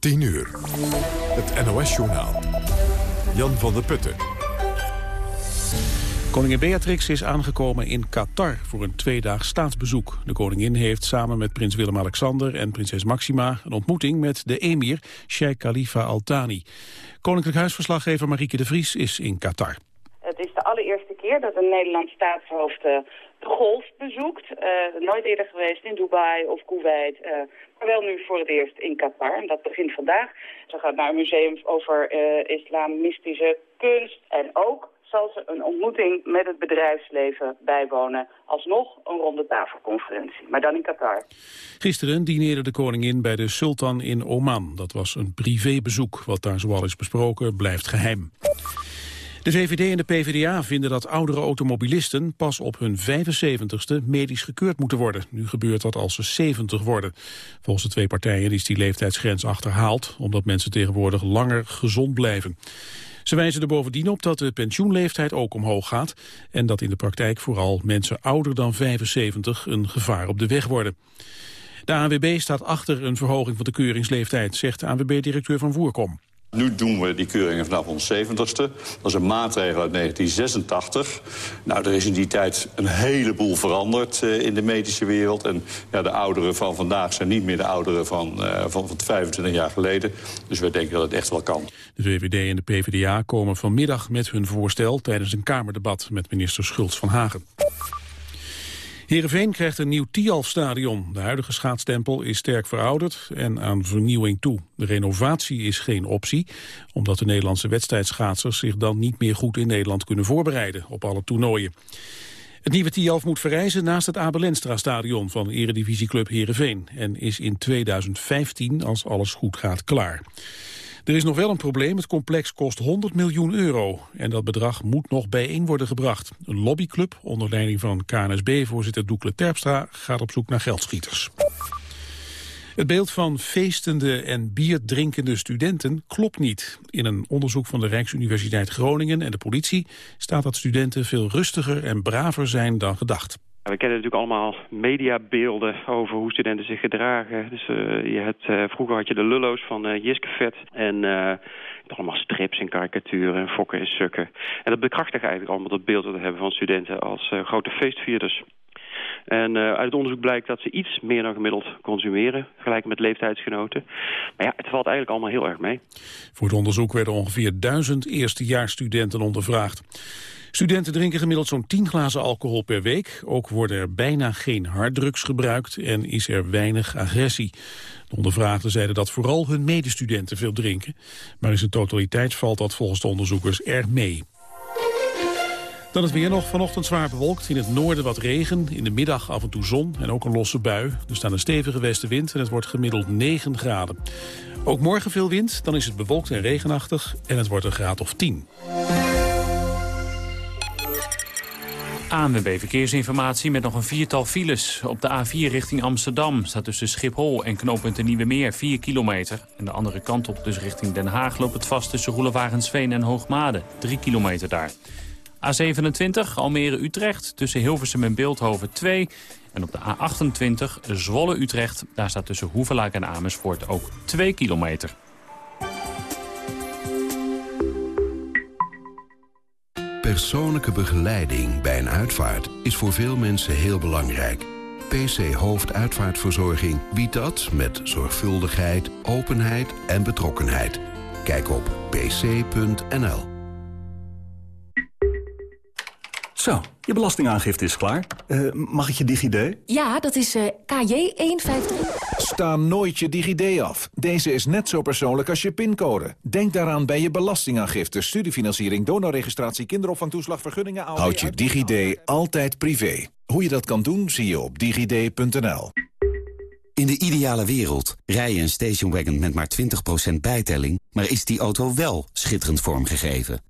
10 uur. Het NOS-journaal. Jan van der Putten. Koningin Beatrix is aangekomen in Qatar voor een tweedaag staatsbezoek. De koningin heeft samen met prins Willem-Alexander en prinses Maxima... een ontmoeting met de emir Sheikh Khalifa Al Thani. Koninklijk huisverslaggever Marieke de Vries is in Qatar. Het is de allereerste keer dat een Nederlands staatshoofd de golf bezoekt. Uh, nooit eerder geweest in Dubai of Kuwait... Uh, maar wel nu voor het eerst in Qatar. En dat begint vandaag. Ze gaat naar een museum over islamistische kunst. En ook zal ze een ontmoeting met het bedrijfsleven bijwonen. Alsnog een ronde tafelconferentie, maar dan in Qatar. Gisteren dineerde de koningin bij de sultan in Oman. Dat was een privébezoek. Wat daar zoal is besproken blijft geheim. De VVD en de PvdA vinden dat oudere automobilisten pas op hun 75ste medisch gekeurd moeten worden. Nu gebeurt dat als ze 70 worden. Volgens de twee partijen is die leeftijdsgrens achterhaald, omdat mensen tegenwoordig langer gezond blijven. Ze wijzen er bovendien op dat de pensioenleeftijd ook omhoog gaat... en dat in de praktijk vooral mensen ouder dan 75 een gevaar op de weg worden. De ANWB staat achter een verhoging van de keuringsleeftijd... zegt ANWB-directeur van Voerkom. Nu doen we die keuringen vanaf ons 70ste. Dat is een maatregel uit 1986. Nou, er is in die tijd een heleboel veranderd uh, in de medische wereld. En ja, de ouderen van vandaag zijn niet meer de ouderen van, uh, van, van 25 jaar geleden. Dus wij denken dat het echt wel kan. De VVD en de PvdA komen vanmiddag met hun voorstel... tijdens een Kamerdebat met minister Schultz van Hagen. Heerenveen krijgt een nieuw Tialf-stadion. De huidige schaatstempel is sterk verouderd en aan vernieuwing toe. De renovatie is geen optie, omdat de Nederlandse wedstrijdschaatsers zich dan niet meer goed in Nederland kunnen voorbereiden op alle toernooien. Het nieuwe Tialf moet verrijzen naast het Abelenstra-stadion van eredivisieclub Heerenveen en is in 2015, als alles goed gaat, klaar. Er is nog wel een probleem. Het complex kost 100 miljoen euro. En dat bedrag moet nog bijeen worden gebracht. Een lobbyclub onder leiding van KNSB-voorzitter Doekle Terpstra gaat op zoek naar geldschieters. Het beeld van feestende en bierdrinkende studenten klopt niet. In een onderzoek van de Rijksuniversiteit Groningen en de politie staat dat studenten veel rustiger en braver zijn dan gedacht. We kennen natuurlijk allemaal mediabeelden over hoe studenten zich gedragen. Dus uh, je hebt, uh, vroeger had je de lullo's van uh, Jiske Vet en allemaal strips en karikaturen en fokken en sukken. En dat bekrachtigt eigenlijk allemaal dat beeld dat we hebben van studenten als grote feestvierders. En uh, uit het onderzoek blijkt dat ze iets meer dan gemiddeld consumeren, vergelijken met leeftijdsgenoten. Maar ja, het valt eigenlijk allemaal heel erg mee. Voor het onderzoek werden ongeveer duizend eerstejaarsstudenten ondervraagd. Studenten drinken gemiddeld zo'n 10 glazen alcohol per week. Ook worden er bijna geen harddrugs gebruikt en is er weinig agressie. De ondervraagden zeiden dat vooral hun medestudenten veel drinken. Maar in zijn totaliteit valt dat volgens de onderzoekers erg mee. Dan het weer nog vanochtend zwaar bewolkt. In het noorden wat regen, in de middag af en toe zon en ook een losse bui. Er staat een stevige westenwind en het wordt gemiddeld 9 graden. Ook morgen veel wind, dan is het bewolkt en regenachtig en het wordt een graad of 10. ANWB Verkeersinformatie met nog een viertal files. Op de A4 richting Amsterdam staat tussen Schiphol en knooppunt Nieuwe Meer 4 kilometer. En de andere kant op, dus richting Den Haag, loopt het vast tussen Roelewarensveen en Hoogmade. 3 kilometer daar. A27 Almere-Utrecht tussen Hilversum en Beeldhoven 2. En op de A28 Zwolle-Utrecht, daar staat tussen Hoevelaak en Amersfoort ook 2 kilometer. Persoonlijke begeleiding bij een uitvaart is voor veel mensen heel belangrijk. PC Hoofduitvaartverzorging biedt dat met zorgvuldigheid, openheid en betrokkenheid. Kijk op pc.nl. Zo, je belastingaangifte is klaar. Uh, mag ik je DigiD? Ja, dat is uh, KJ153. Sta nooit je DigiD af. Deze is net zo persoonlijk als je pincode. Denk daaraan bij je belastingaangifte, studiefinanciering, donorregistratie, kinderopvangtoeslag, vergunningen... Houd je DigiD altijd privé. Hoe je dat kan doen, zie je op digid.nl. In de ideale wereld rij je een stationwagon met maar 20% bijtelling... maar is die auto wel schitterend vormgegeven?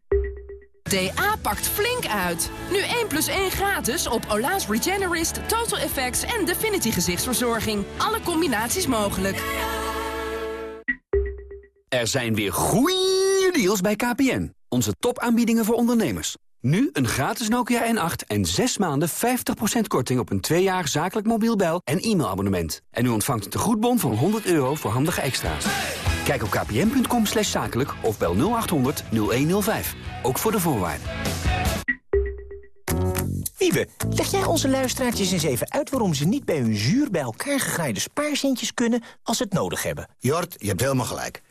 DA pakt flink uit. Nu 1 plus 1 gratis op Ola's Regenerist, Total Effects en Definity gezichtsverzorging. Alle combinaties mogelijk. Er zijn weer goeie deals bij KPN. Onze topaanbiedingen voor ondernemers. Nu een gratis Nokia N8 en 6 maanden 50% korting op een 2 jaar zakelijk mobiel bel- en e-mailabonnement. En u ontvangt een tegoedbon van 100 euro voor handige extra's. Kijk op kpn.com slash zakelijk of bel 0800 0105. Ook voor de voorwaarden. Wiebe, leg jij onze luisteraartjes eens even uit... waarom ze niet bij hun zuur bij elkaar gegraaide spaarcentjes kunnen... als ze het nodig hebben? Jort, je hebt helemaal gelijk.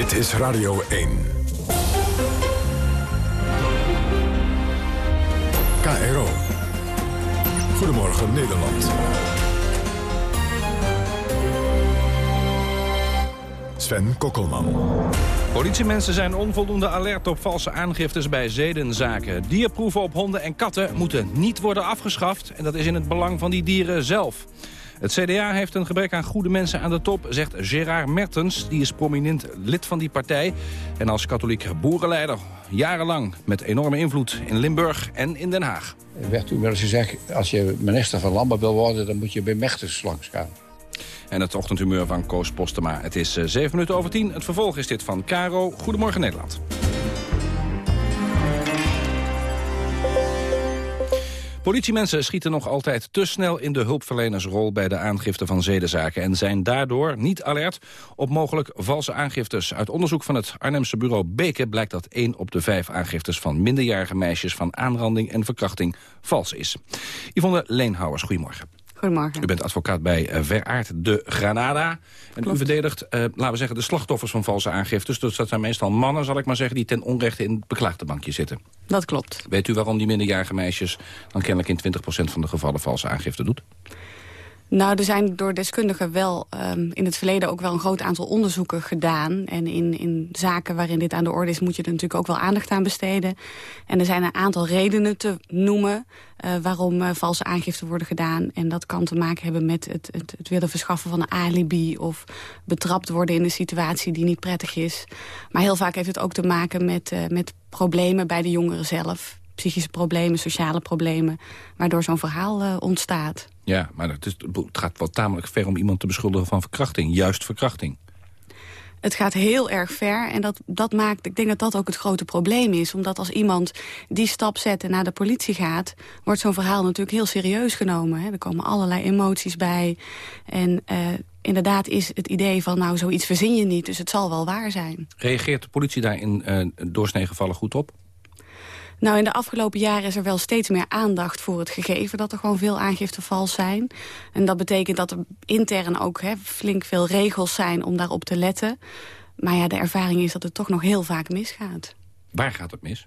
Dit is Radio 1. KRO. Goedemorgen Nederland. Sven Kokkelman. Politiemensen zijn onvoldoende alert op valse aangiftes bij zedenzaken. Dierproeven op honden en katten moeten niet worden afgeschaft... en dat is in het belang van die dieren zelf. Het CDA heeft een gebrek aan goede mensen aan de top, zegt Gerard Mertens. Die is prominent lid van die partij. En als katholiek boerenleider jarenlang met enorme invloed in Limburg en in Den Haag. Er werd toen wel eens gezegd, als je minister van Landbouw wil worden... dan moet je bij Mechters langs gaan. En het ochtendhumeur van Koos Postema. Het is 7 minuten over 10. Het vervolg is dit van Caro. Goedemorgen Nederland. Politiemensen schieten nog altijd te snel in de hulpverlenersrol bij de aangifte van zedenzaken en zijn daardoor niet alert op mogelijk valse aangiftes. Uit onderzoek van het Arnhemse bureau Beke blijkt dat 1 op de 5 aangiftes van minderjarige meisjes van aanranding en verkrachting vals is. Yvonne Leenhouwers, goedemorgen. Goedemorgen. U bent advocaat bij uh, Veraard de Granada. En u verdedigt, uh, laten we zeggen, de slachtoffers van valse aangiftes. Dus dat zijn meestal mannen, zal ik maar zeggen, die ten onrechte in het beklaagde bankje zitten. Dat klopt. Weet u waarom die minderjarige meisjes dan kennelijk in 20% van de gevallen valse aangifte doet? Nou, er zijn door deskundigen wel um, in het verleden ook wel een groot aantal onderzoeken gedaan. En in, in zaken waarin dit aan de orde is, moet je er natuurlijk ook wel aandacht aan besteden. En er zijn een aantal redenen te noemen uh, waarom uh, valse aangiften worden gedaan. En dat kan te maken hebben met het, het, het willen verschaffen van een alibi... of betrapt worden in een situatie die niet prettig is. Maar heel vaak heeft het ook te maken met, uh, met problemen bij de jongeren zelf psychische problemen, sociale problemen... waardoor zo'n verhaal uh, ontstaat. Ja, maar het, is, het gaat wel tamelijk ver om iemand te beschuldigen van verkrachting. Juist verkrachting. Het gaat heel erg ver en dat, dat maakt, ik denk dat dat ook het grote probleem is. Omdat als iemand die stap zet en naar de politie gaat... wordt zo'n verhaal natuurlijk heel serieus genomen. Hè. Er komen allerlei emoties bij. En uh, inderdaad is het idee van, nou, zoiets verzin je niet, dus het zal wel waar zijn. Reageert de politie daar in uh, doorsnee gevallen goed op? Nou, in de afgelopen jaren is er wel steeds meer aandacht voor het gegeven... dat er gewoon veel aangiften vals zijn. En dat betekent dat er intern ook hè, flink veel regels zijn om daarop te letten. Maar ja, de ervaring is dat het toch nog heel vaak misgaat. Waar gaat het mis?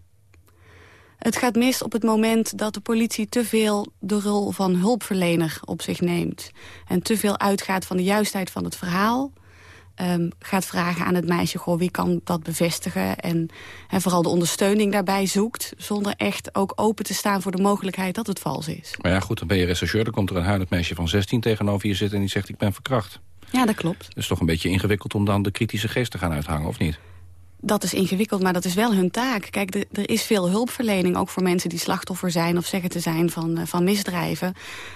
Het gaat mis op het moment dat de politie te veel de rol van hulpverlener op zich neemt. En te veel uitgaat van de juistheid van het verhaal... Um, gaat vragen aan het meisje, goh, wie kan dat bevestigen? En, en vooral de ondersteuning daarbij zoekt... zonder echt ook open te staan voor de mogelijkheid dat het vals is. Maar ja, goed, dan ben je rechercheur. Dan komt er een huilend meisje van 16 tegenover je zitten... en die zegt, ik ben verkracht. Ja, dat klopt. Het is toch een beetje ingewikkeld om dan de kritische geest te gaan uithangen, of niet? Dat is ingewikkeld, maar dat is wel hun taak. Kijk, er is veel hulpverlening, ook voor mensen die slachtoffer zijn... of zeggen te zijn van, uh, van misdrijven.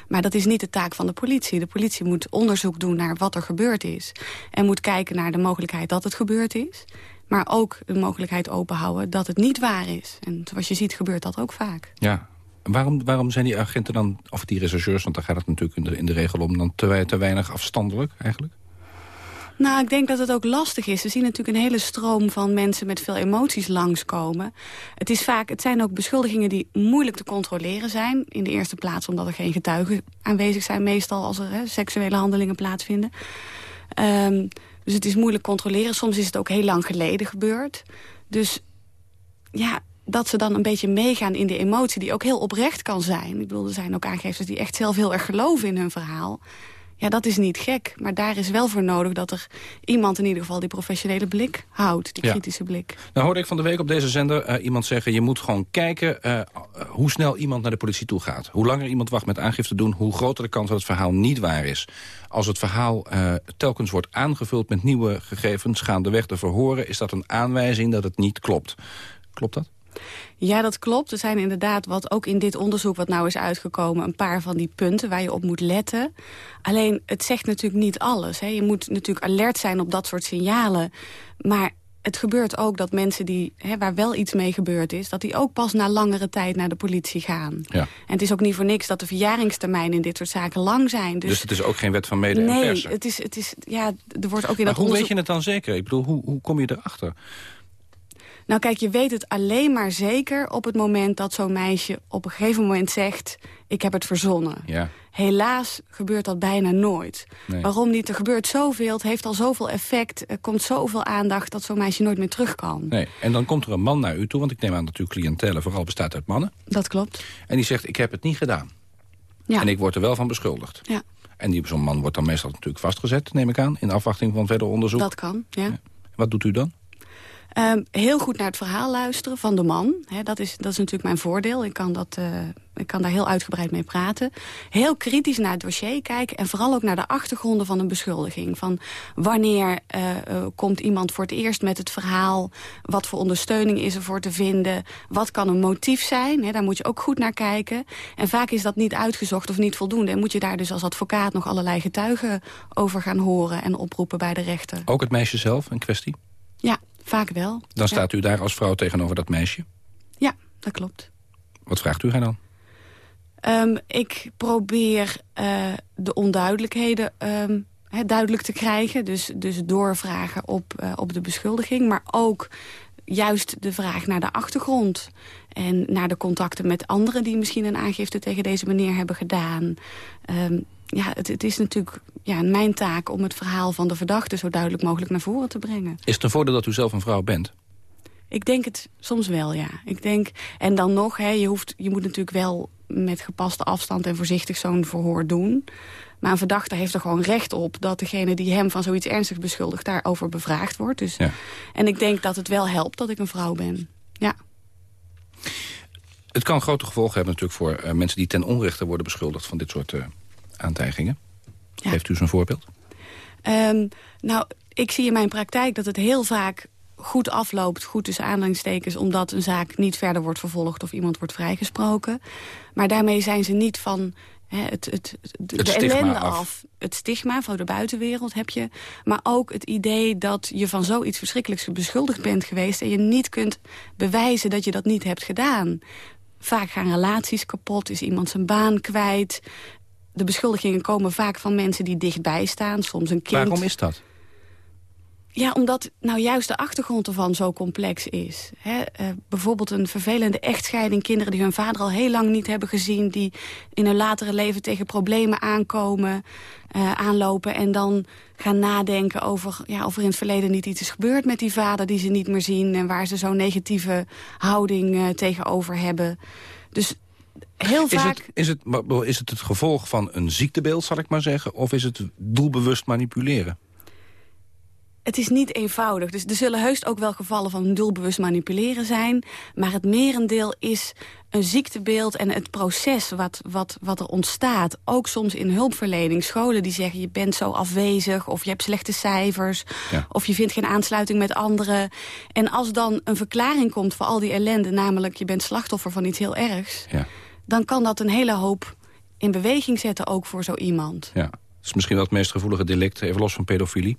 Maar dat is niet de taak van de politie. De politie moet onderzoek doen naar wat er gebeurd is. En moet kijken naar de mogelijkheid dat het gebeurd is. Maar ook de mogelijkheid openhouden dat het niet waar is. En zoals je ziet gebeurt dat ook vaak. Ja, Waarom, waarom zijn die agenten dan, of die rechercheurs... want daar gaat het natuurlijk in de, in de regel om... dan te, te weinig afstandelijk eigenlijk? Nou, ik denk dat het ook lastig is. We zien natuurlijk een hele stroom van mensen met veel emoties langskomen. Het, is vaak, het zijn ook beschuldigingen die moeilijk te controleren zijn. In de eerste plaats omdat er geen getuigen aanwezig zijn... meestal als er hè, seksuele handelingen plaatsvinden. Um, dus het is moeilijk controleren. Soms is het ook heel lang geleden gebeurd. Dus ja, dat ze dan een beetje meegaan in de emotie... die ook heel oprecht kan zijn. Ik bedoel, er zijn ook aangevers die echt zelf heel erg geloven in hun verhaal. Ja, dat is niet gek. Maar daar is wel voor nodig dat er iemand in ieder geval... die professionele blik houdt, die Ja. kritische blik. Nou hoorde ik van de week op deze zender eh, iemand zeggen... je moet gewoon kijken eh, hoe snel iemand naar de politie toe gaat. Hoe langer iemand wacht met aangifte doen... hoe groter de kans dat het verhaal niet waar is. Als het verhaal eh, telkens wordt aangevuld met nieuwe gegevens... gaandeweg de verhoren, is dat een aanwijzing dat het niet klopt. Klopt dat? Ja, dat klopt. Er zijn inderdaad, wat ook in dit onderzoek wat nou is uitgekomen... een paar van die punten waar je op moet letten. Alleen, het zegt natuurlijk niet alles. Hè. Je moet natuurlijk alert zijn op dat soort signalen. Maar het gebeurt ook dat mensen die, hè, waar wel iets mee gebeurd is... dat die ook pas na langere tijd naar de politie gaan. Ja. En het is ook niet voor niks dat de verjaringstermijnen in dit soort zaken lang zijn. Dus, Dus, het is ook geen wet van mede en nee, persen. het is, het is, ja, er wordt ook in Maar dat hoe onderzoek... weet je het dan zeker? Ik bedoel, hoe, hoe kom je erachter? Nou kijk, je weet het alleen maar zeker op het moment dat zo'n meisje op een gegeven moment zegt... ik heb het verzonnen. Ja. Helaas gebeurt dat bijna nooit. Nee. Waarom niet? Er gebeurt zoveel, het heeft al zoveel effect... er komt zoveel aandacht dat zo'n meisje nooit meer terug kan. Nee. En dan komt er een man naar u toe, want ik neem aan dat uw cliëntele vooral bestaat uit mannen. Dat klopt. En die zegt, ik heb het niet gedaan. Ja. En ik word er wel van beschuldigd. Ja. En die- zo'n man wordt dan meestal natuurlijk vastgezet, neem ik aan... in afwachting van verder onderzoek. Dat kan, ja. Wat doet u dan? Ehm, heel goed naar het verhaal luisteren van de man. Dat, is, dat is natuurlijk mijn voordeel. Ik kan, dat, eh, ik kan daar heel uitgebreid mee praten. Heel kritisch naar het dossier kijken. En vooral ook naar de achtergronden van een beschuldiging. Van wanneer eh, eh, komt iemand voor het eerst met het verhaal? Wat voor ondersteuning is er voor te vinden? Wat kan een motief zijn? Daar moet je ook goed naar kijken. En vaak is dat niet uitgezocht of niet voldoende. En moet je daar dus als advocaat nog allerlei getuigen over gaan horen... en oproepen bij de rechter. Ook het meisje zelf in kwestie? Ja, vaak wel. Dan staat u daar als vrouw tegenover dat meisje. Ja, dat klopt. Wat vraagt u haar dan? Ehm, ik probeer eh, de onduidelijkheden ehm, duidelijk te krijgen. Dus, dus doorvragen op, eh, op de beschuldiging. Maar ook juist de vraag naar de achtergrond. En naar de contacten met anderen die misschien een aangifte tegen deze meneer hebben gedaan. Ehm, ja, het, het is natuurlijk ja, mijn taak om het verhaal van de verdachte zo duidelijk mogelijk naar voren te brengen. Is het een voordeel dat u zelf een vrouw bent? Ik denk het soms wel, ja. Ik denk, en dan nog, hè, je, hoeft, je moet natuurlijk wel met gepaste afstand en voorzichtig zo'n verhoor doen. Maar een verdachte heeft er gewoon recht op dat degene die hem van zoiets ernstigs beschuldigt daarover bevraagd wordt. Dus, Ja. En ik denk dat het wel helpt dat ik een vrouw ben. Ja. Het kan grote gevolgen hebben natuurlijk voor eh, mensen die ten onrechte worden beschuldigd van dit soort eh, aantijgingen. Geeft u eens een voorbeeld? Ehm, nou, ik zie in mijn praktijk dat het heel vaak goed afloopt, goed tussen aanhalingstekens, omdat een zaak niet verder wordt vervolgd of iemand wordt vrijgesproken. Maar daarmee zijn ze niet van het, het, de, Het de ellende af. af. Het stigma van de buitenwereld heb je. Maar ook het idee dat je van zoiets verschrikkelijks beschuldigd bent geweest... en je niet kunt bewijzen dat je dat niet hebt gedaan. Vaak gaan relaties kapot, is iemand zijn baan kwijt. De beschuldigingen komen vaak van mensen die dichtbij staan. Soms een kind. Waarom is dat? Ja, omdat nou juist de achtergrond ervan zo complex is. Hè? eh, bijvoorbeeld een vervelende echtscheiding. Kinderen die hun vader al heel lang niet hebben gezien. Die in hun latere leven tegen problemen aankomen, eh, aanlopen. En dan gaan nadenken over ja, of er in het verleden niet iets is gebeurd met die vader. Die ze niet meer zien en waar ze zo'n negatieve houding eh, tegenover hebben. Dus heel Is vaak... het, is, het, maar, bedoel, is het het gevolg van een ziektebeeld, zal ik maar zeggen? Of is het doelbewust manipuleren? Het is niet eenvoudig. Dus er zullen heus ook wel gevallen van doelbewust manipuleren zijn. Maar het merendeel is een ziektebeeld en het proces wat, wat, wat er ontstaat. Ook soms in hulpverlening. Scholen die zeggen je bent zo afwezig of je hebt slechte cijfers. Of je vindt geen aansluiting met anderen. En als dan een verklaring komt voor al die ellende... namelijk je bent slachtoffer van iets heel ergs... Ja. Dan kan dat een hele hoop in beweging zetten ook voor zo iemand. Ja. Het is misschien wel het meest gevoelige delict, even los van pedofilie.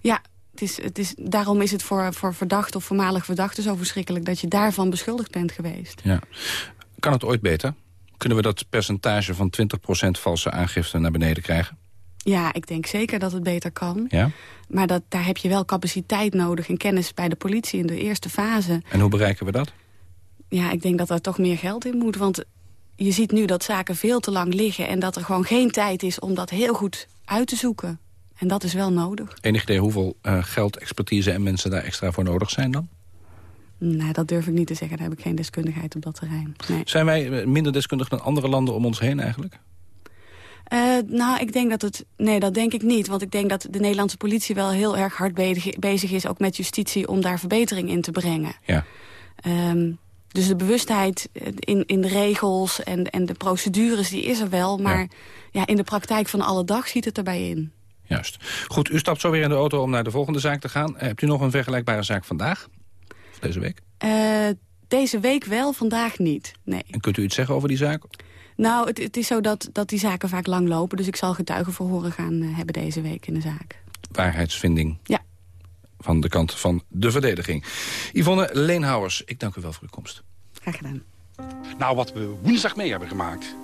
Ja, het is, het is, daarom is het voor, voor verdachten of voormalig verdachten zo verschrikkelijk... dat je daarvan beschuldigd bent geweest. Ja. Kan het ooit beter? Kunnen we dat percentage van 20% valse aangifte naar beneden krijgen? Ja, ik denk zeker dat het beter kan. Ja? Maar dat, daar heb je wel capaciteit nodig en kennis bij de politie in de eerste fase. En hoe bereiken we dat? Ja, ik denk dat daar toch meer geld in moet. Want je ziet nu dat zaken veel te lang liggen... en dat er gewoon geen tijd is om dat heel goed uit te zoeken. En dat is wel nodig. Enig idee hoeveel eh, geld, expertise en mensen daar extra voor nodig zijn dan? Nou, dat durf ik niet te zeggen. Daar heb ik geen deskundigheid op dat terrein. Nee. Zijn wij minder deskundig dan andere landen om ons heen eigenlijk? Uh, nou, ik denk dat het... Nee, dat denk ik niet. Want ik denk dat de Nederlandse politie wel heel erg hard bezig is... ook met justitie, om daar verbetering in te brengen. Ja. Um, dus de bewustheid in, in de regels en, en de procedures, die is er wel. Maar ja. ja. in de praktijk van alle dag ziet het erbij in. Juist. Goed, u stapt zo weer in de auto om naar de volgende zaak te gaan. Hebt u nog een vergelijkbare zaak vandaag? Of deze week? Uh, deze week wel, vandaag niet. Nee. En kunt u iets zeggen over die zaak? Nou, het, het is zo dat, dat die zaken vaak lang lopen. Dus ik zal getuigenverhoren gaan uh, hebben deze week in de zaak. Waarheidsvinding? Ja. Van de kant van de verdediging. Yvonne Leenhouwers, ik dank u wel voor uw komst. Graag gedaan. Nou, wat we woensdag mee hebben gemaakt...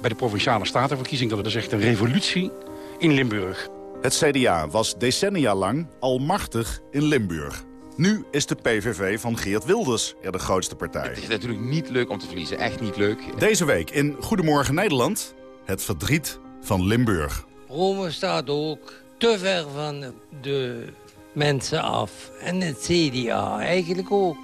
bij de Provinciale Statenverkiezing... dat is echt een revolutie in Limburg. Het CDA was decennia lang al machtig in Limburg. Nu is de PVV van Geert Wilders er de grootste partij. Het is natuurlijk niet leuk om te verliezen, echt niet leuk. Deze week in Goedemorgen Nederland, het verdriet van Limburg. Rome staat ook te ver van de mensen af. En het CDA eigenlijk ook.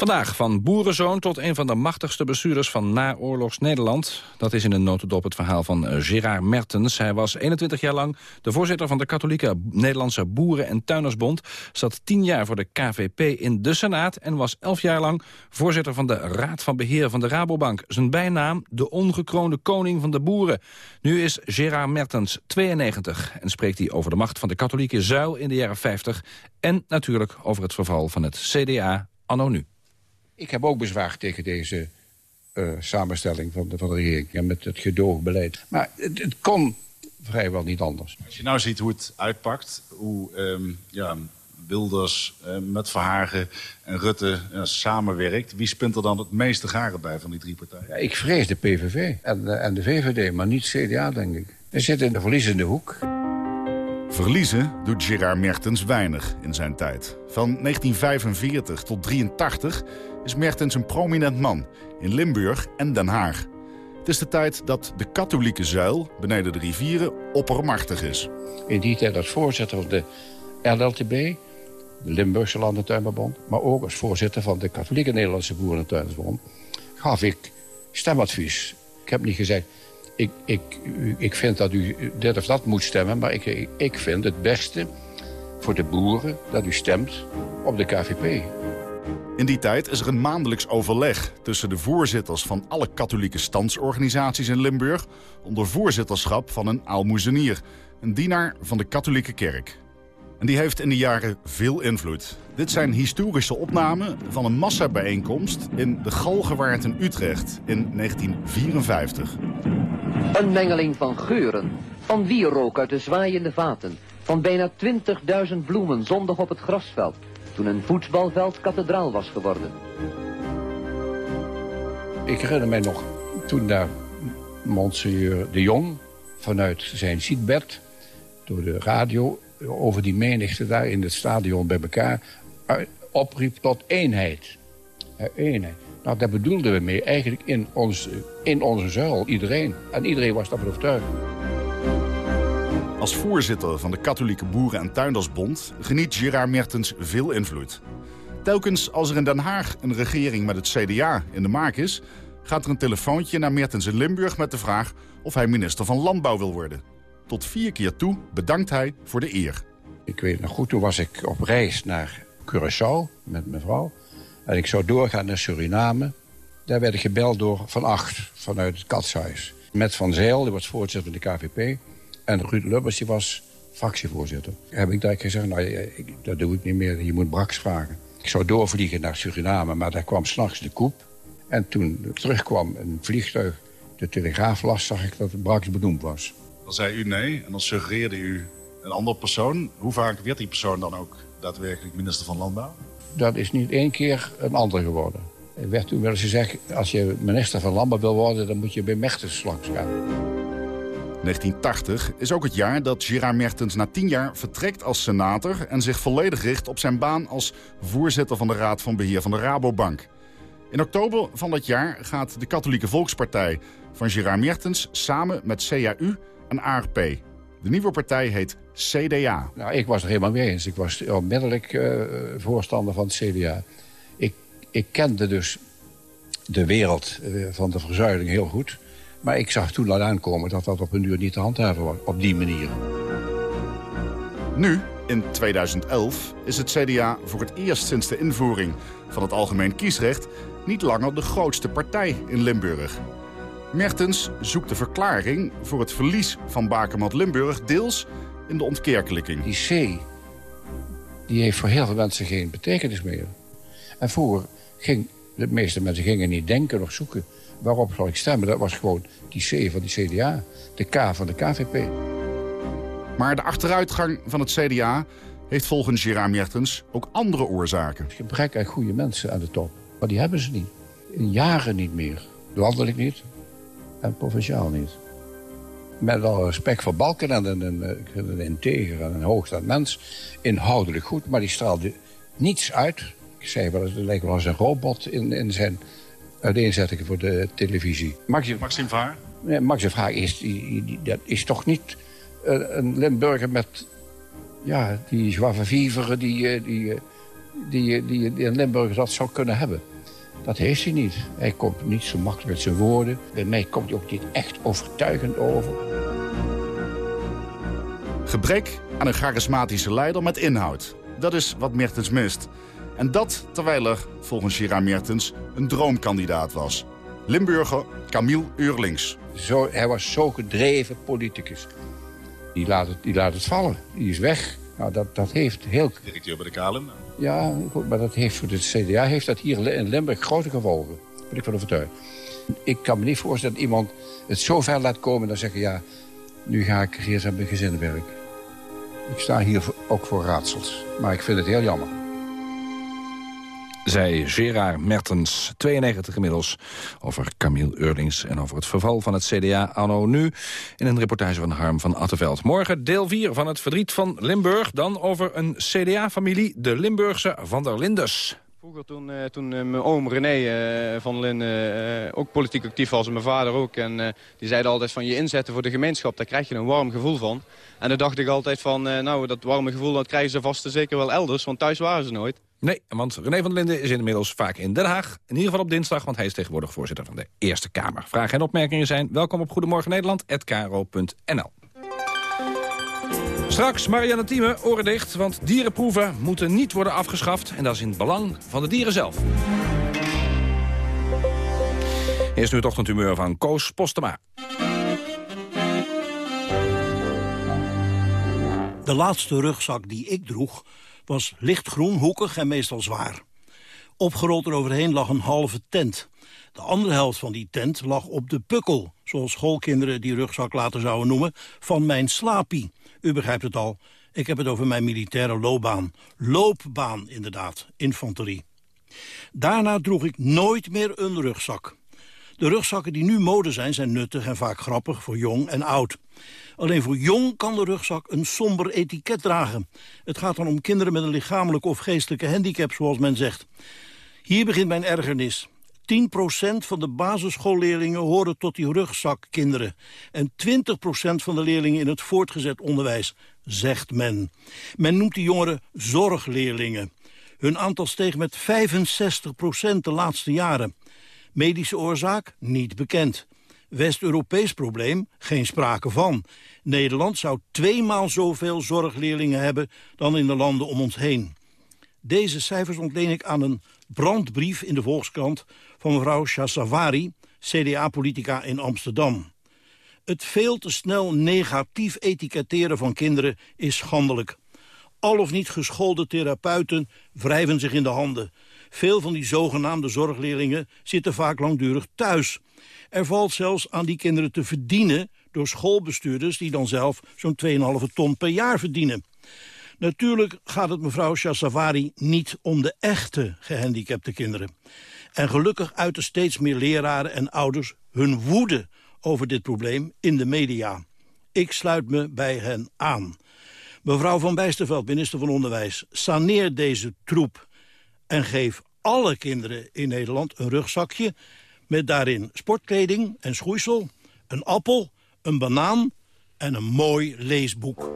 Vandaag van boerenzoon tot een van de machtigste bestuurders van naoorlogs Nederland. Dat is in een notendop het verhaal van Gerard Mertens. Hij was 21 jaar lang de voorzitter van de katholieke Nederlandse Boeren- en Tuinersbond. Zat 10 jaar voor de KVP in de Senaat en was 11 jaar lang voorzitter van de Raad van Beheer van de Rabobank. Zijn bijnaam de ongekroonde koning van de boeren. Nu is Gerard Mertens 92 en spreekt hij over de macht van de katholieke zuil in de jaren 50... en natuurlijk over het verval van het CDA anno nu. Ik heb ook bezwaar tegen deze uh, samenstelling van de, van de regering... Ja, met het gedoogbeleid. Maar het, het, kon vrijwel niet anders. Als je nou ziet hoe het uitpakt, hoe um, ja, Wilders uh, met Verhagen en Rutte uh, samenwerkt... wie spint er dan het meeste garen bij van die drie partijen? Ja, ik vrees de PVV en, en de VVD, maar niet CDA, denk ik. Er zit in de verliezende hoek. Verliezen doet Gerard Mertens weinig in zijn tijd. Van 1945 tot 83 is Mertens een prominent man in Limburg en Den Haag. Het is de tijd dat de katholieke zuil beneden de rivieren oppermachtig is. In die tijd als voorzitter van de LLTB, de Limburgse Landentuinbond... maar ook als voorzitter van de katholieke Nederlandse Boeren- en Tuindersbond... gaf ik stemadvies. Ik heb niet gezegd, ik, ik, ik vind dat u dit of dat moet stemmen... maar ik, ik vind het beste voor de boeren dat u stemt op de KVP. In die tijd is er een maandelijks overleg tussen de voorzitters van alle katholieke standsorganisaties in Limburg... onder voorzitterschap van een aalmoezenier, een dienaar van de katholieke kerk. En die heeft in de jaren veel invloed. Dit zijn historische opnamen van een massabijeenkomst in de Galgenwaard in Utrecht in 1954. Een mengeling van geuren, van wierook uit de zwaaiende vaten... van bijna 20.000 bloemen zondag op het grasveld toen een voetbalveld kathedraal was geworden. Ik herinner mij nog toen daar Monseigneur de Jong vanuit zijn ziekbed door de radio over die menigte daar in het stadion bij elkaar opriep tot eenheid. eenheid. Nou, daar bedoelden we mee eigenlijk in, ons, in onze zuil, iedereen. En iedereen was daarvan overtuigd. Als voorzitter van de katholieke Boeren- en Tuindersbond geniet Gerard Mertens veel invloed. Telkens als er in Den Haag een regering met het CDA in de maak is... gaat er een telefoontje naar Mertens in Limburg met de vraag... of hij minister van Landbouw wil worden. Tot vier keer toe bedankt hij voor de eer. Ik weet nog goed, toen was ik op reis naar Curaçao met mijn vrouw. En ik zou doorgaan naar Suriname. Daar werd ik gebeld door Van Acht vanuit het Katshuis. Met Van Zeil, die was voorzitter van de KVP... En Ruud Lubbers die was fractievoorzitter. Heb ik direct gezegd, nou, ik, dat doe ik niet meer, je moet Brax vragen. Ik zou doorvliegen naar Suriname, maar daar kwam s'nachts de koep. En toen ik terugkwam een vliegtuig, de telegraaf las, zag ik dat Brax benoemd was. Dan zei u nee en dan suggereerde u een andere persoon. Hoe vaak werd die persoon dan ook daadwerkelijk minister van Landbouw? Dat is niet één keer een ander geworden. Er werd toen wel eens gezegd, als je minister van Landbouw wil worden... dan moet je bij Mechters langs gaan. 1980 is ook het jaar dat Gerard Mertens na tien jaar vertrekt als senator... en zich volledig richt op zijn baan als voorzitter van de Raad van Beheer van de Rabobank. In oktober van dat jaar gaat de Katholieke Volkspartij van Gerard Mertens... samen met CAU en ARP De nieuwe partij heet CDA. Nou, ik was er helemaal mee eens. Ik was onmiddellijk uh, voorstander van het CDA. Ik, ik kende dus de wereld uh, van de verzuiling heel goed. Maar ik zag toen al aankomen dat dat op een duur niet te handhaven was. Op die manier. Nu, in 2011, is het CDA voor het eerst sinds de invoering van het algemeen kiesrecht... niet langer de grootste partij in Limburg. Mertens zoekt de verklaring voor het verlies van Bakermat Limburg... deels in de ontkerkelijking. Die C die heeft voor heel veel mensen geen betekenis meer. En vroeger ging de meeste mensen gingen niet denken of zoeken... waarop zal ik stemmen. Dat was gewoon die C van die CDA, de K van de KVP. Maar de achteruitgang van het CDA heeft volgens Gerard Mertens ook andere oorzaken. Gebrek aan goede mensen aan de top. Maar die hebben ze niet. In jaren niet meer. Landelijk niet. En provinciaal niet. Met al respect voor Balken en een, een, een integer en een hoogstaand mens. Inhoudelijk goed, maar die straalde niets uit. Ik zei wel, het lijkt wel als een robot in, in zijn uiteenzettingen voor de televisie. Maxim, Maxim Vaar? Nee, Maxim Vaar is, die, die, dat is toch niet een Limburger met ja, die joie vivre die, die, die, die, die een Limburger dat zou kunnen hebben. Dat heeft hij niet. Hij komt niet zo makkelijk met zijn woorden. Bij mij komt hij ook niet echt overtuigend over. Gebrek aan een charismatische leider met inhoud. Dat is wat Mertens mist. En dat terwijl er, volgens Gerard Mertens, een droomkandidaat was. Limburger Camille Eurlings. Zo, hij was zo gedreven politicus. Die laat het, die laat het vallen. Die is weg. Nou, dat, dat heeft heel... Directeur bij de KLM? Ja, goed, maar dat heeft voor de CDA heeft dat hier in Limburg grote gevolgen. Daar ben ik van overtuigd. Ik kan me niet voorstellen dat iemand het zo ver laat komen... dan zeggen, ja, nu ga ik eerst aan mijn gezin werken. Ik sta hier ook voor raadsels. Maar ik vind het heel jammer zei Gerard Mertens, 92 inmiddels, over Camille Eurlings... en over het verval van het CDA anno nu... in een reportage van Harm van Attenveld. Morgen deel 4 van het verdriet van Limburg. Dan over een CDA-familie, de Limburgse van der Linders. Vroeger toen, uh, toen uh, mijn oom René uh, van Lin ook politiek actief was en mijn vader ook. En die zeiden altijd van je inzetten voor de gemeenschap, daar krijg je een warm gevoel van. En dan dacht ik altijd van nou dat warme gevoel dat krijgen ze vast zeker wel elders, want thuis waren ze nooit. Nee, want René van der Linden is inmiddels vaak in Den Haag. In ieder geval op dinsdag, want hij is tegenwoordig voorzitter van de Eerste Kamer. Vragen en opmerkingen zijn welkom op Goedemorgen Nederland@kro.nl. Straks Marianne Thieme, oren dicht, want dierenproeven moeten niet worden afgeschaft. En dat is in het belang van de dieren zelf. Eerst nu het ochtendhumeur van Koos Postema. De laatste rugzak die ik droeg was lichtgroen, hoekig en meestal zwaar. Opgerold eroverheen lag een halve tent. De andere helft van die tent lag op de pukkel, zoals schoolkinderen die rugzak later zouden noemen, van mijn slapie. U begrijpt het al, ik heb het over mijn militaire loopbaan. Loopbaan, inderdaad, infanterie. Daarna droeg ik nooit meer een rugzak. De rugzakken die nu mode zijn, zijn nuttig en vaak grappig voor jong en oud. Alleen voor jong kan de rugzak een somber etiket dragen. Het gaat dan om kinderen met een lichamelijke of geestelijke handicap, zoals men zegt. Hier begint mijn ergernis. 10% van de basisschoolleerlingen horen tot die rugzakkinderen. En 20% van de leerlingen in het voortgezet onderwijs, zegt men. Men noemt die jongeren zorgleerlingen. Hun aantal steeg met 65% de laatste jaren. Medische oorzaak? Niet bekend. West-Europees probleem? Geen sprake van. Nederland zou tweemaal zoveel zorgleerlingen hebben dan in de landen om ons heen. Deze cijfers ontleen ik aan een brandbrief in de Volkskrant van mevrouw Shassavari, CDA-politica in Amsterdam. Het veel te snel negatief etiketteren van kinderen is schandelijk. Al of niet geschoolde therapeuten wrijven zich in de handen. Veel van die zogenaamde zorgleerlingen zitten vaak langdurig thuis. Er valt zelfs aan die kinderen te verdienen door schoolbestuurders... die dan zelf zo'n 2,5 ton per jaar verdienen. Natuurlijk gaat het mevrouw Shassavari niet om de echte gehandicapte kinderen. En gelukkig uiten steeds meer leraren en ouders hun woede over dit probleem in de media. Ik sluit me bij hen aan. Mevrouw Van Bijsterveld, minister van Onderwijs, saneer deze troep en geef alle kinderen in Nederland een rugzakje... met daarin sportkleding en schoeisel, een appel, een banaan... en een mooi leesboek.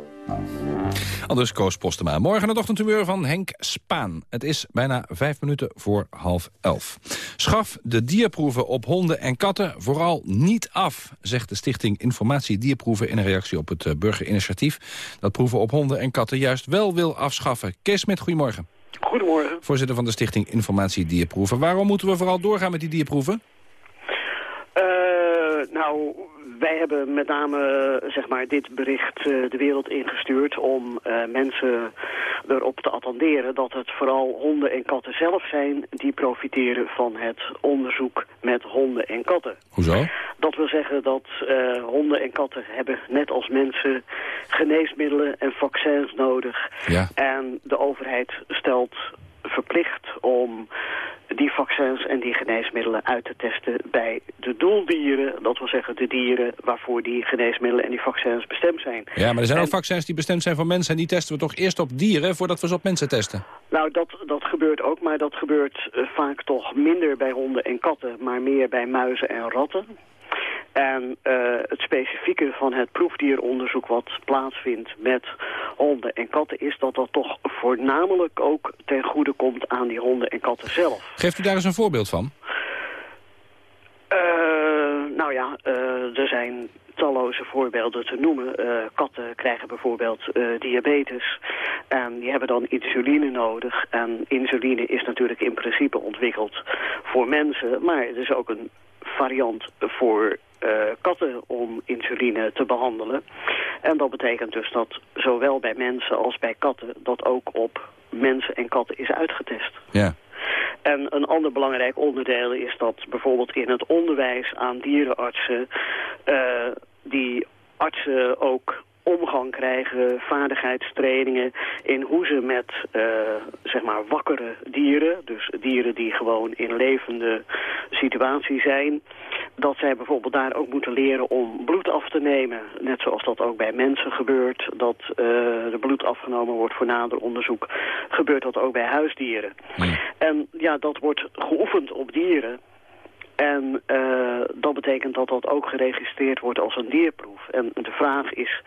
Anders Koos Postema. Morgen het ochtendhumeur van Henk Spaan. Het is bijna vijf minuten voor half elf. Schaf de dierproeven op honden en katten vooral niet af... zegt de stichting Informatie Dierproeven in een reactie op het eh, burgerinitiatief... dat proeven op honden en katten juist wel wil afschaffen. Kees Smit, goedemorgen. Goedemorgen. Voorzitter van de stichting Informatie Dierproeven. Waarom moeten we vooral doorgaan met die dierproeven? Uh, nou, wij hebben met name zeg maar, dit bericht uh, de wereld ingestuurd om uh, mensen erop te attenderen dat het vooral honden en katten zelf zijn die profiteren van het onderzoek met honden en katten. Hoezo? Dat wil zeggen dat honden en katten hebben net als mensen geneesmiddelen en vaccins nodig. Ja. En de overheid stelt verplicht om die vaccins en die geneesmiddelen uit te testen bij de doeldieren. Dat wil zeggen de dieren waarvoor die geneesmiddelen en die vaccins bestemd zijn. Ja, maar er zijn ook vaccins die bestemd zijn voor mensen... en die testen we toch eerst op dieren voordat we ze op mensen testen? Nou, dat, dat gebeurt ook, maar dat gebeurt uh, vaak toch minder bij honden en katten... maar meer bij muizen en ratten. En uh, het specifieke van het proefdieronderzoek wat plaatsvindt met honden en katten... is dat dat toch voornamelijk ook ten goede komt aan die honden en katten zelf. Geeft u daar eens een voorbeeld van? Uh, nou ja, uh, er zijn talloze voorbeelden te noemen. Uh, katten krijgen bijvoorbeeld uh, diabetes en die hebben dan insuline nodig. En insuline is natuurlijk in principe ontwikkeld voor mensen, maar het is ook een variant voor uh, katten om insuline te behandelen. En dat betekent dus dat zowel bij mensen als bij katten dat ook op mensen en katten is uitgetest. Ja. En een ander belangrijk onderdeel is dat bijvoorbeeld in het onderwijs aan dierenartsen... Uh, die artsen ook omgang krijgen, vaardigheidstrainingen in hoe ze met uh, zeg maar wakkere dieren, dus dieren die gewoon in levende situatie zijn, dat zij bijvoorbeeld daar ook moeten leren om bloed af te nemen. Net zoals dat ook bij mensen gebeurt, dat uh, de bloed afgenomen wordt voor nader onderzoek, gebeurt dat ook bij huisdieren. En ja, dat wordt geoefend op dieren. En uh, dat betekent dat dat ook geregistreerd wordt als een dierproef. En de vraag is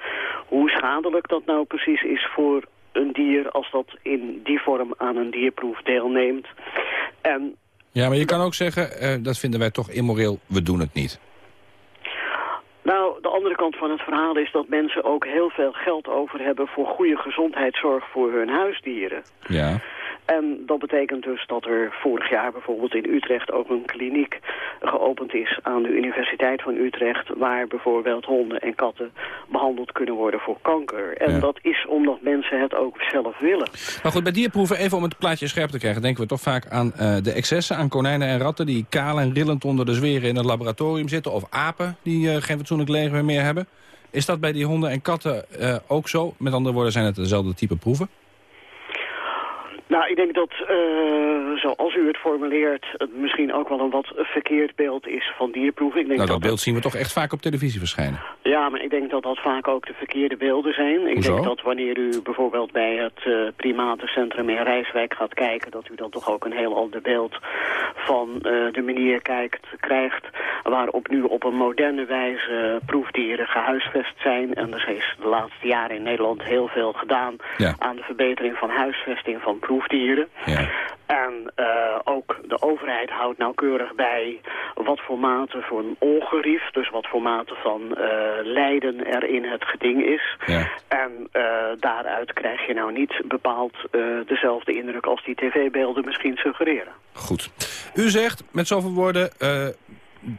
hoe schadelijk dat nou precies is voor een dier als dat in die vorm aan een dierproef deelneemt. En ja, maar je kan ook zeggen, uh, dat vinden wij toch immoreel, we doen het niet. Nou, de andere kant van het verhaal is dat mensen ook heel veel geld over hebben voor goede gezondheidszorg voor hun huisdieren. Ja. En dat betekent dus dat er vorig jaar bijvoorbeeld in Utrecht ook een kliniek geopend is aan de Universiteit van Utrecht, waar bijvoorbeeld honden en katten behandeld kunnen worden voor kanker. En Ja. dat is omdat mensen het ook zelf willen. Maar goed, bij dierproeven, even om het plaatje scherp te krijgen... denken we toch vaak aan eh, de excessen, aan konijnen en ratten... die kaal en rillend onder de zweren in het laboratorium zitten... of apen die eh, geen fatsoenlijk leger meer hebben. Is dat bij die honden en katten eh, ook zo? Met andere woorden, zijn het dezelfde type proeven? Nou, ik denk dat, uh, zoals u het formuleert, het misschien ook wel een wat verkeerd beeld is van dierproeven. Ik denk Nou, dat dat beeld zien we toch echt vaak op televisie verschijnen. Ja, maar ik denk dat dat vaak ook de verkeerde beelden zijn. Ik denk dat wanneer u bijvoorbeeld bij het uh, primatencentrum in Rijswijk gaat kijken... dat u dan toch ook een heel ander beeld van uh, de manier kijkt, krijgt... waarop nu op een moderne wijze proefdieren gehuisvest zijn. En er is de laatste jaren in Nederland heel veel gedaan... Ja. aan de verbetering van huisvesting van proefdieren. Ja. En uh, ook de overheid houdt nauwkeurig bij wat voor mate van ongerief, dus wat voor mate van uh, lijden er in het geding is. Ja. En uh, daaruit krijg je nou niet bepaald dezelfde indruk als die tv-beelden misschien suggereren. Goed. U zegt, met zoveel woorden,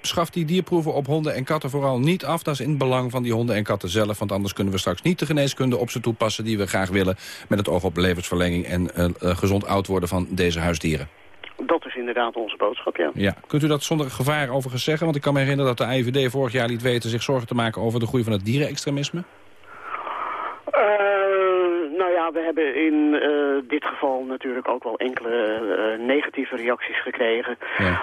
schaf die dierproeven op honden en katten vooral niet af. Dat is in het belang van die honden en katten zelf. Want anders kunnen we straks niet de geneeskunde op ze toepassen... die we graag willen met het oog op levensverlenging... en uh, uh, gezond oud worden van deze huisdieren. Dat is inderdaad onze boodschap, ja. ja. Kunt u dat zonder gevaar overigens zeggen? Want ik kan me herinneren dat de AIVD vorig jaar liet weten... zich zorgen te maken over de groei van het dierenextremisme. Uh, nou ja, Ja, we hebben in eh, dit geval natuurlijk ook wel enkele eh, negatieve reacties gekregen.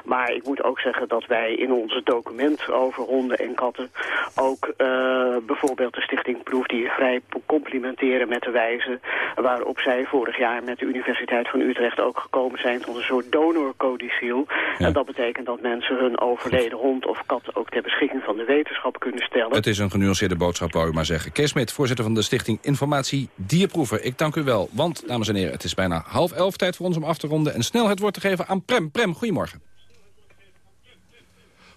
Maar ik moet ook zeggen dat wij in ons document over honden en katten... ook uh, bijvoorbeeld de stichting Proefdier vrij complimenteren met de wijze... waarop zij vorig jaar met de Universiteit van Utrecht ook gekomen zijn... tot een soort donorcodiciel. En dat betekent dat mensen hun overleden hond of kat... ook ter beschikking van de wetenschap kunnen stellen. Het is een genuanceerde boodschap, wou ik maar zeggen. Kees Smit, voorzitter van de stichting Informatie Dierproeven. Dank u wel, want, dames en heren, het is bijna half elf tijd voor ons om af te ronden... en snel het woord te geven aan Prem. Prem, goedemorgen.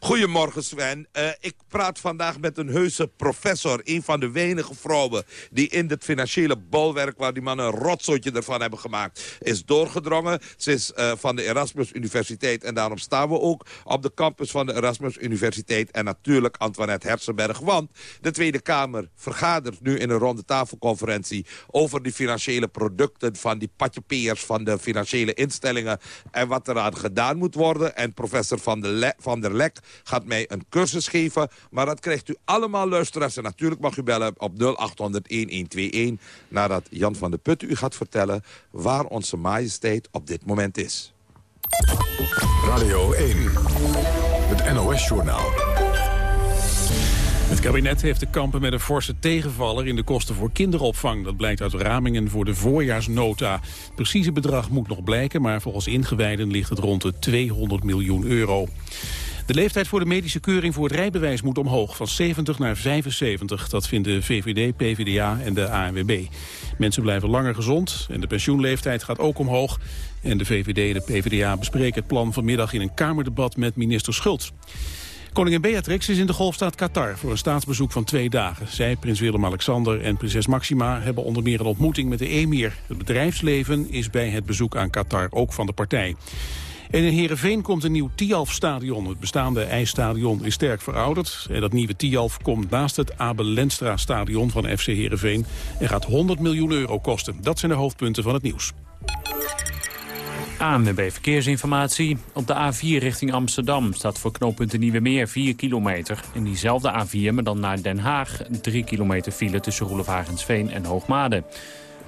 Goedemorgen Sven. Uh, ik praat vandaag met een heuse professor. Een van de weinige vrouwen die in het financiële bolwerk... waar die mannen een rotzootje ervan hebben gemaakt, is doorgedrongen. Ze is uh, van de Erasmus Universiteit en daarom staan we ook op de campus van de Erasmus Universiteit. En natuurlijk Antoinette Hersenberg. Want de Tweede Kamer vergadert nu in een ronde tafelconferentie... over die financiële producten van die patjepeers van de financiële instellingen... en wat eraan gedaan moet worden. En professor Van, de Le van der Lek gaat mij een cursus geven. Maar dat krijgt u allemaal, luisteraars. En natuurlijk mag u bellen op 0800-1121... nadat Jan van der Putten u gaat vertellen... waar onze majesteit op dit moment is. Radio 1, het NOS-journaal. Het kabinet heeft te kampen met een forse tegenvaller in de kosten voor kinderopvang. Dat blijkt uit ramingen voor de voorjaarsnota. Het precieze bedrag moet nog blijken, maar volgens ingewijden ligt het rond de 200 miljoen euro. De leeftijd voor de medische keuring voor het rijbewijs moet omhoog, van 70 naar 75. Dat vinden VVD, PvdA en de ANWB. Mensen blijven langer gezond en de pensioenleeftijd gaat ook omhoog. En de VVD en de PvdA bespreken het plan vanmiddag in een Kamerdebat met minister Schultz. Koningin Beatrix is in de golfstaat Qatar voor een staatsbezoek van twee dagen. Zij, prins Willem-Alexander en prinses Maxima hebben onder meer een ontmoeting met de emir. Het bedrijfsleven is bij het bezoek aan Qatar ook van de partij. En in Heerenveen komt een nieuw Tialf-stadion. Het bestaande ijsstadion is sterk verouderd. En dat nieuwe Tialf komt naast het Abel Lenstra-stadion van FC Heerenveen... en gaat 100 miljoen euro kosten. Dat zijn de hoofdpunten van het nieuws. ANWB Verkeersinformatie. Op de A4 richting Amsterdam staat voor knooppunt Nieuwe Meer 4 kilometer. In diezelfde A4, maar dan naar Den Haag, 3 kilometer file tussen Roelofagensveen en Hoogmade.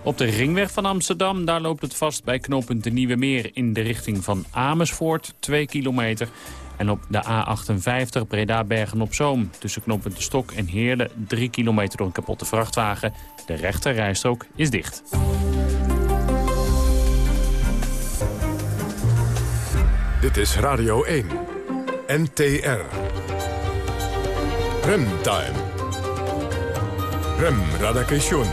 Op de ringweg van Amsterdam, daar loopt het vast bij knooppunt de Nieuwe Meer in de richting van Amersfoort, 2 kilometer. En op de A58 Breda-Bergen-op-Zoom tussen knooppunt de Stok en Heerlen 3 kilometer door een kapotte vrachtwagen. De rechte rijstrook is dicht. Dit is Radio 1, NTR. Remtime. Rem Radakation.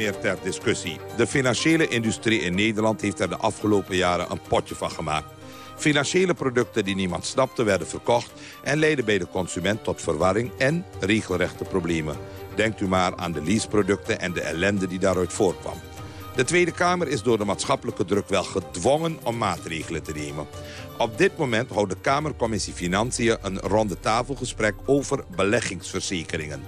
Meer ter discussie. De financiële industrie in Nederland heeft er de afgelopen jaren een potje van gemaakt. Financiële producten die niemand snapte werden verkocht... en leidden bij de consument tot verwarring en regelrechte problemen. Denkt u maar aan de leaseproducten en de ellende die daaruit voorkwam. De Tweede Kamer is door de maatschappelijke druk wel gedwongen om maatregelen te nemen. Op dit moment houdt de Kamercommissie Financiën een ronde tafelgesprek over beleggingsverzekeringen.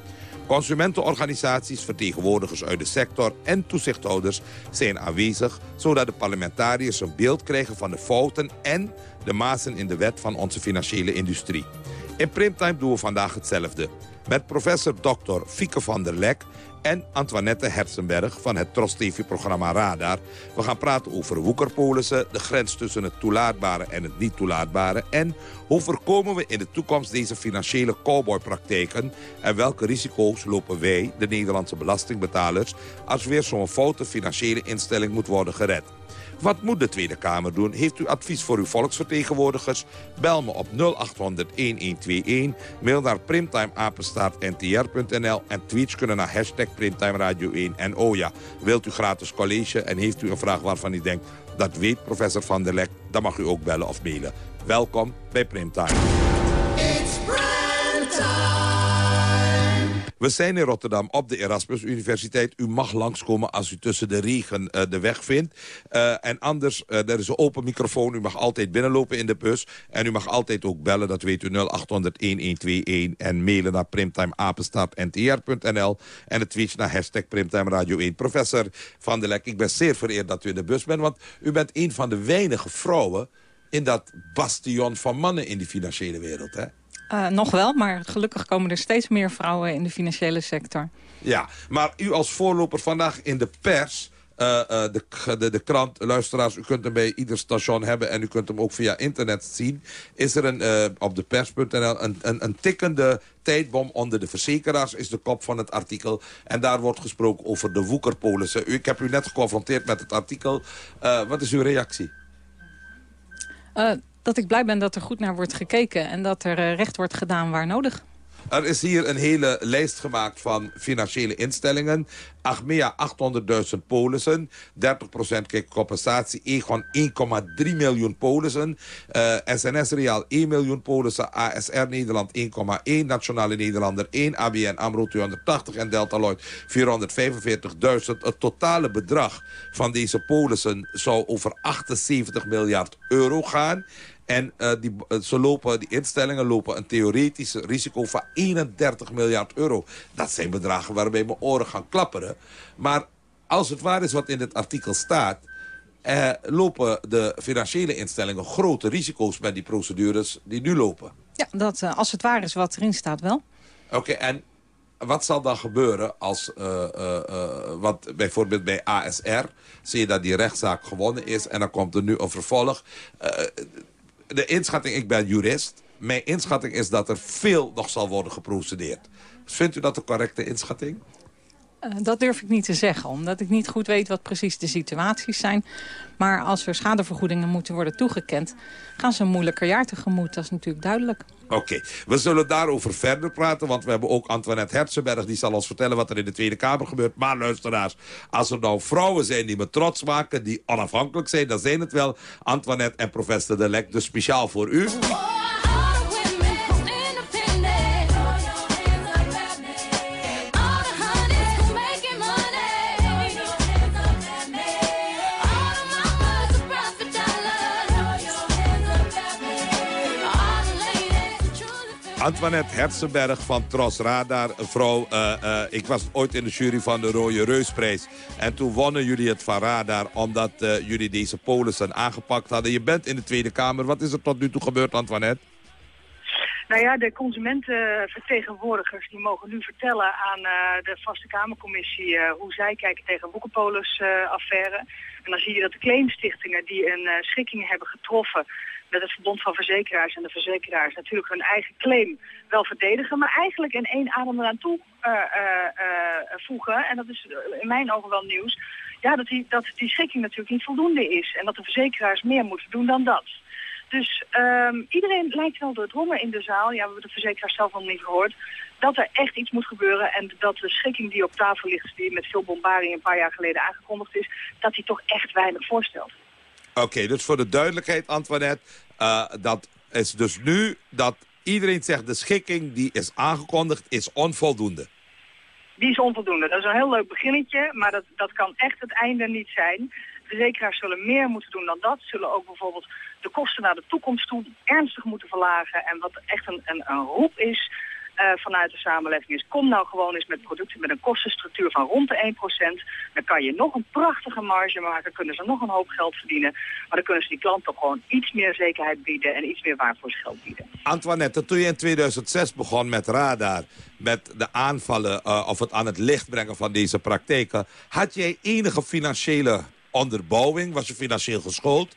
Consumentenorganisaties, vertegenwoordigers uit de sector en toezichthouders zijn aanwezig... zodat de parlementariërs een beeld krijgen van de fouten en de mazen in de wet van onze financiële industrie. In Primtime doen we vandaag hetzelfde. Met professor Dr. Fieke van der Lek en Antoinette Hersenberg van het Tros TV-programma Radar. We gaan praten over woekerpolissen, de grens tussen het toelaatbare en het niet toelaatbare... en hoe voorkomen we in de toekomst deze financiële cowboypraktijken... en welke risico's lopen wij, de Nederlandse belastingbetalers... als weer zo'n foute financiële instelling moet worden gered. Wat moet de Tweede Kamer doen? Heeft u advies voor uw volksvertegenwoordigers? Bel me op 0800-1121. Mail naar primtimeapenstaartntr.nl. En tweets kunnen naar hashtag Primtime Radio 1. En oh ja, wilt u gratis college en heeft u een vraag waarvan u denkt... dat weet professor Van der Lek, dan mag u ook bellen of mailen. Welkom bij Primtime. We zijn in Rotterdam op de Erasmus Universiteit. U mag langskomen als u tussen de regen uh, de weg vindt. Uh, en anders, uh, er is een open microfoon. U mag altijd binnenlopen in de bus. En u mag altijd ook bellen, dat weet u 0800-1121. En mailen naar primtimeapenstaartntr.nl. En het tweetje naar hashtag Primtime Radio 1. Professor Van der Lek, ik ben zeer vereerd dat u in de bus bent. Want u bent een van de weinige vrouwen in dat bastion van mannen in die financiële wereld, hè? Uh, nog wel, maar gelukkig komen er steeds meer vrouwen in de financiële sector. Ja, maar u als voorloper vandaag in de pers... Uh, uh, de, de, de, krant, luisteraars, u kunt hem bij ieder station hebben... en u kunt hem ook via internet zien. Is er een, op de pers.nl een, een, een tikkende tijdbom onder de verzekeraars... is de kop van het artikel. En daar wordt gesproken over de woekerpolissen. Ik heb u net geconfronteerd met het artikel. wat is uw reactie? Dat ik blij ben dat er goed naar wordt gekeken... en dat er uh, recht wordt gedaan waar nodig. Er is hier een hele lijst gemaakt van financiële instellingen. Achmea 800.000 polissen, 30% compensatie. Egon 1,3 miljoen polissen. SNS Real 1 miljoen polissen. ASR Nederland 1,1. Nationale Nederlander 1. ABN AMRO 280 en Delta Lloyd 445.000. Het totale bedrag van deze polissen zou over 78 miljard euro gaan. En uh, die, ze lopen, die instellingen lopen een theoretisch risico van 31 miljard euro. Dat zijn bedragen waarbij mijn oren gaan klapperen. Maar als het waar is wat in het artikel staat... Uh, lopen de financiële instellingen grote risico's met die procedures die nu lopen. Ja, dat, als het waar is wat erin staat wel. Oké, okay, en wat zal dan gebeuren als, uh, wat bijvoorbeeld bij ASR... zie je dat die rechtszaak gewonnen is en dan komt er nu een vervolg de inschatting, ik ben jurist. Mijn inschatting is dat er veel nog zal worden geprocedeerd. Vindt u dat een correcte inschatting? Uh, dat durf ik niet te zeggen, omdat ik niet goed weet wat precies de situaties zijn. Maar als er schadevergoedingen moeten worden toegekend... gaan ze een moeilijker jaar tegemoet, dat is natuurlijk duidelijk. Oké, we zullen daarover verder praten, want we hebben ook Antoinette Herzenberg... die zal ons vertellen wat er in de Tweede Kamer gebeurt. Maar luisteraars, als er nou vrouwen zijn die me trots maken... die onafhankelijk zijn, dan zijn het wel Antoinette en professor De Lek. Dus speciaal voor u... Antoinette Herzenberg van Tros Radar. Vrouw, uh, uh, ik was ooit in de jury van de Rode Reusprijs. En toen wonnen jullie het van Radar omdat uh, jullie deze polissen aangepakt hadden. Je bent in de Tweede Kamer. Wat is er tot nu toe gebeurd, Antoinette? Nou ja, de consumentenvertegenwoordigers die mogen nu vertellen aan de Vaste Kamercommissie hoe zij kijken tegen de Boekenpolis-affaire. en dan zie je dat de claimstichtingen die een schikking hebben getroffen met het Verbond van Verzekeraars en de verzekeraars natuurlijk hun eigen claim wel verdedigen, maar eigenlijk in één adem eraan toe uh, uh, voegen. En dat is in mijn ogen wel nieuws. Ja, dat die, dat die schikking natuurlijk niet voldoende is en dat de verzekeraars meer moeten doen dan dat. Dus um, iedereen lijkt wel doordrongen in de zaal, ja, we hebben de verzekeraars zelf nog niet gehoord, dat er echt iets moet gebeuren en dat de schikking die op tafel ligt, die met veel bombarding een paar jaar geleden aangekondigd is, dat die toch echt weinig voorstelt. Oké, dus voor de duidelijkheid, Antoinette, uh, dat is dus nu dat iedereen zegt de schikking die is aangekondigd is onvoldoende. Die is onvoldoende. Dat is een heel leuk beginnetje, maar dat, dat kan echt het einde niet zijn. Verzekeraars zullen meer moeten doen dan dat. Zullen ook bijvoorbeeld de kosten naar de toekomst toe ernstig moeten verlagen. En wat echt een, een, een roep is, vanuit de samenleving is... kom nou gewoon eens met producten met een kostenstructuur van rond de 1%. Dan kan je nog een prachtige marge maken, kunnen ze nog een hoop geld verdienen. Maar dan kunnen ze die klant toch gewoon iets meer zekerheid bieden... en iets meer waarvoorscheld bieden. Antoinette, toen je in 2006 begon met Radar... met de aanvallen uh, of het aan het licht brengen van deze praktijken... had jij enige financiële onderbouwing? Was je financieel geschoold?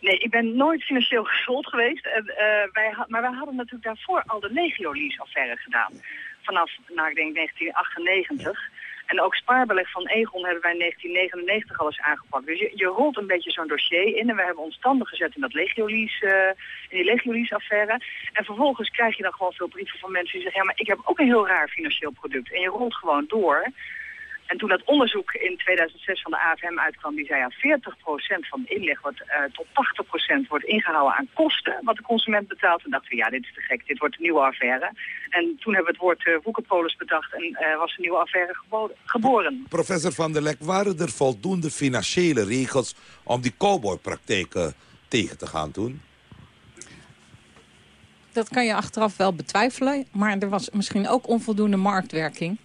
Nee, ik ben nooit financieel geschoold geweest. Uh, wij, maar wij hadden natuurlijk daarvoor al de Legio-lease-affaire gedaan. Vanaf, nou, ik denk 1998. En ook spaarbeleg van Egon hebben wij in 1999 al eens aangepakt. Dus je, je rolt een beetje zo'n dossier in. En we hebben ons standen gezet in, dat Legio-lease, uh, in die Legio-lease-affaire. En vervolgens krijg je dan gewoon veel brieven van mensen die zeggen... ja, maar ik heb ook een heel raar financieel product. En je rolt gewoon door... En toen dat onderzoek in 2006 van de AFM uitkwam, die zei ja, 40% van de inleg wordt, uh, tot 80% wordt ingehouden aan kosten, wat de consument betaalt. En dachten we, ja, dit is te gek, dit wordt een nieuwe affaire. En toen hebben we het woord uh, woekerpolis bedacht en uh, was een nieuwe affaire geboren. Professor Van der Lek, waren er voldoende financiële regels om die cowboypraktijken tegen te gaan toen? Dat kan je achteraf wel betwijfelen, maar er was misschien ook onvoldoende marktwerking.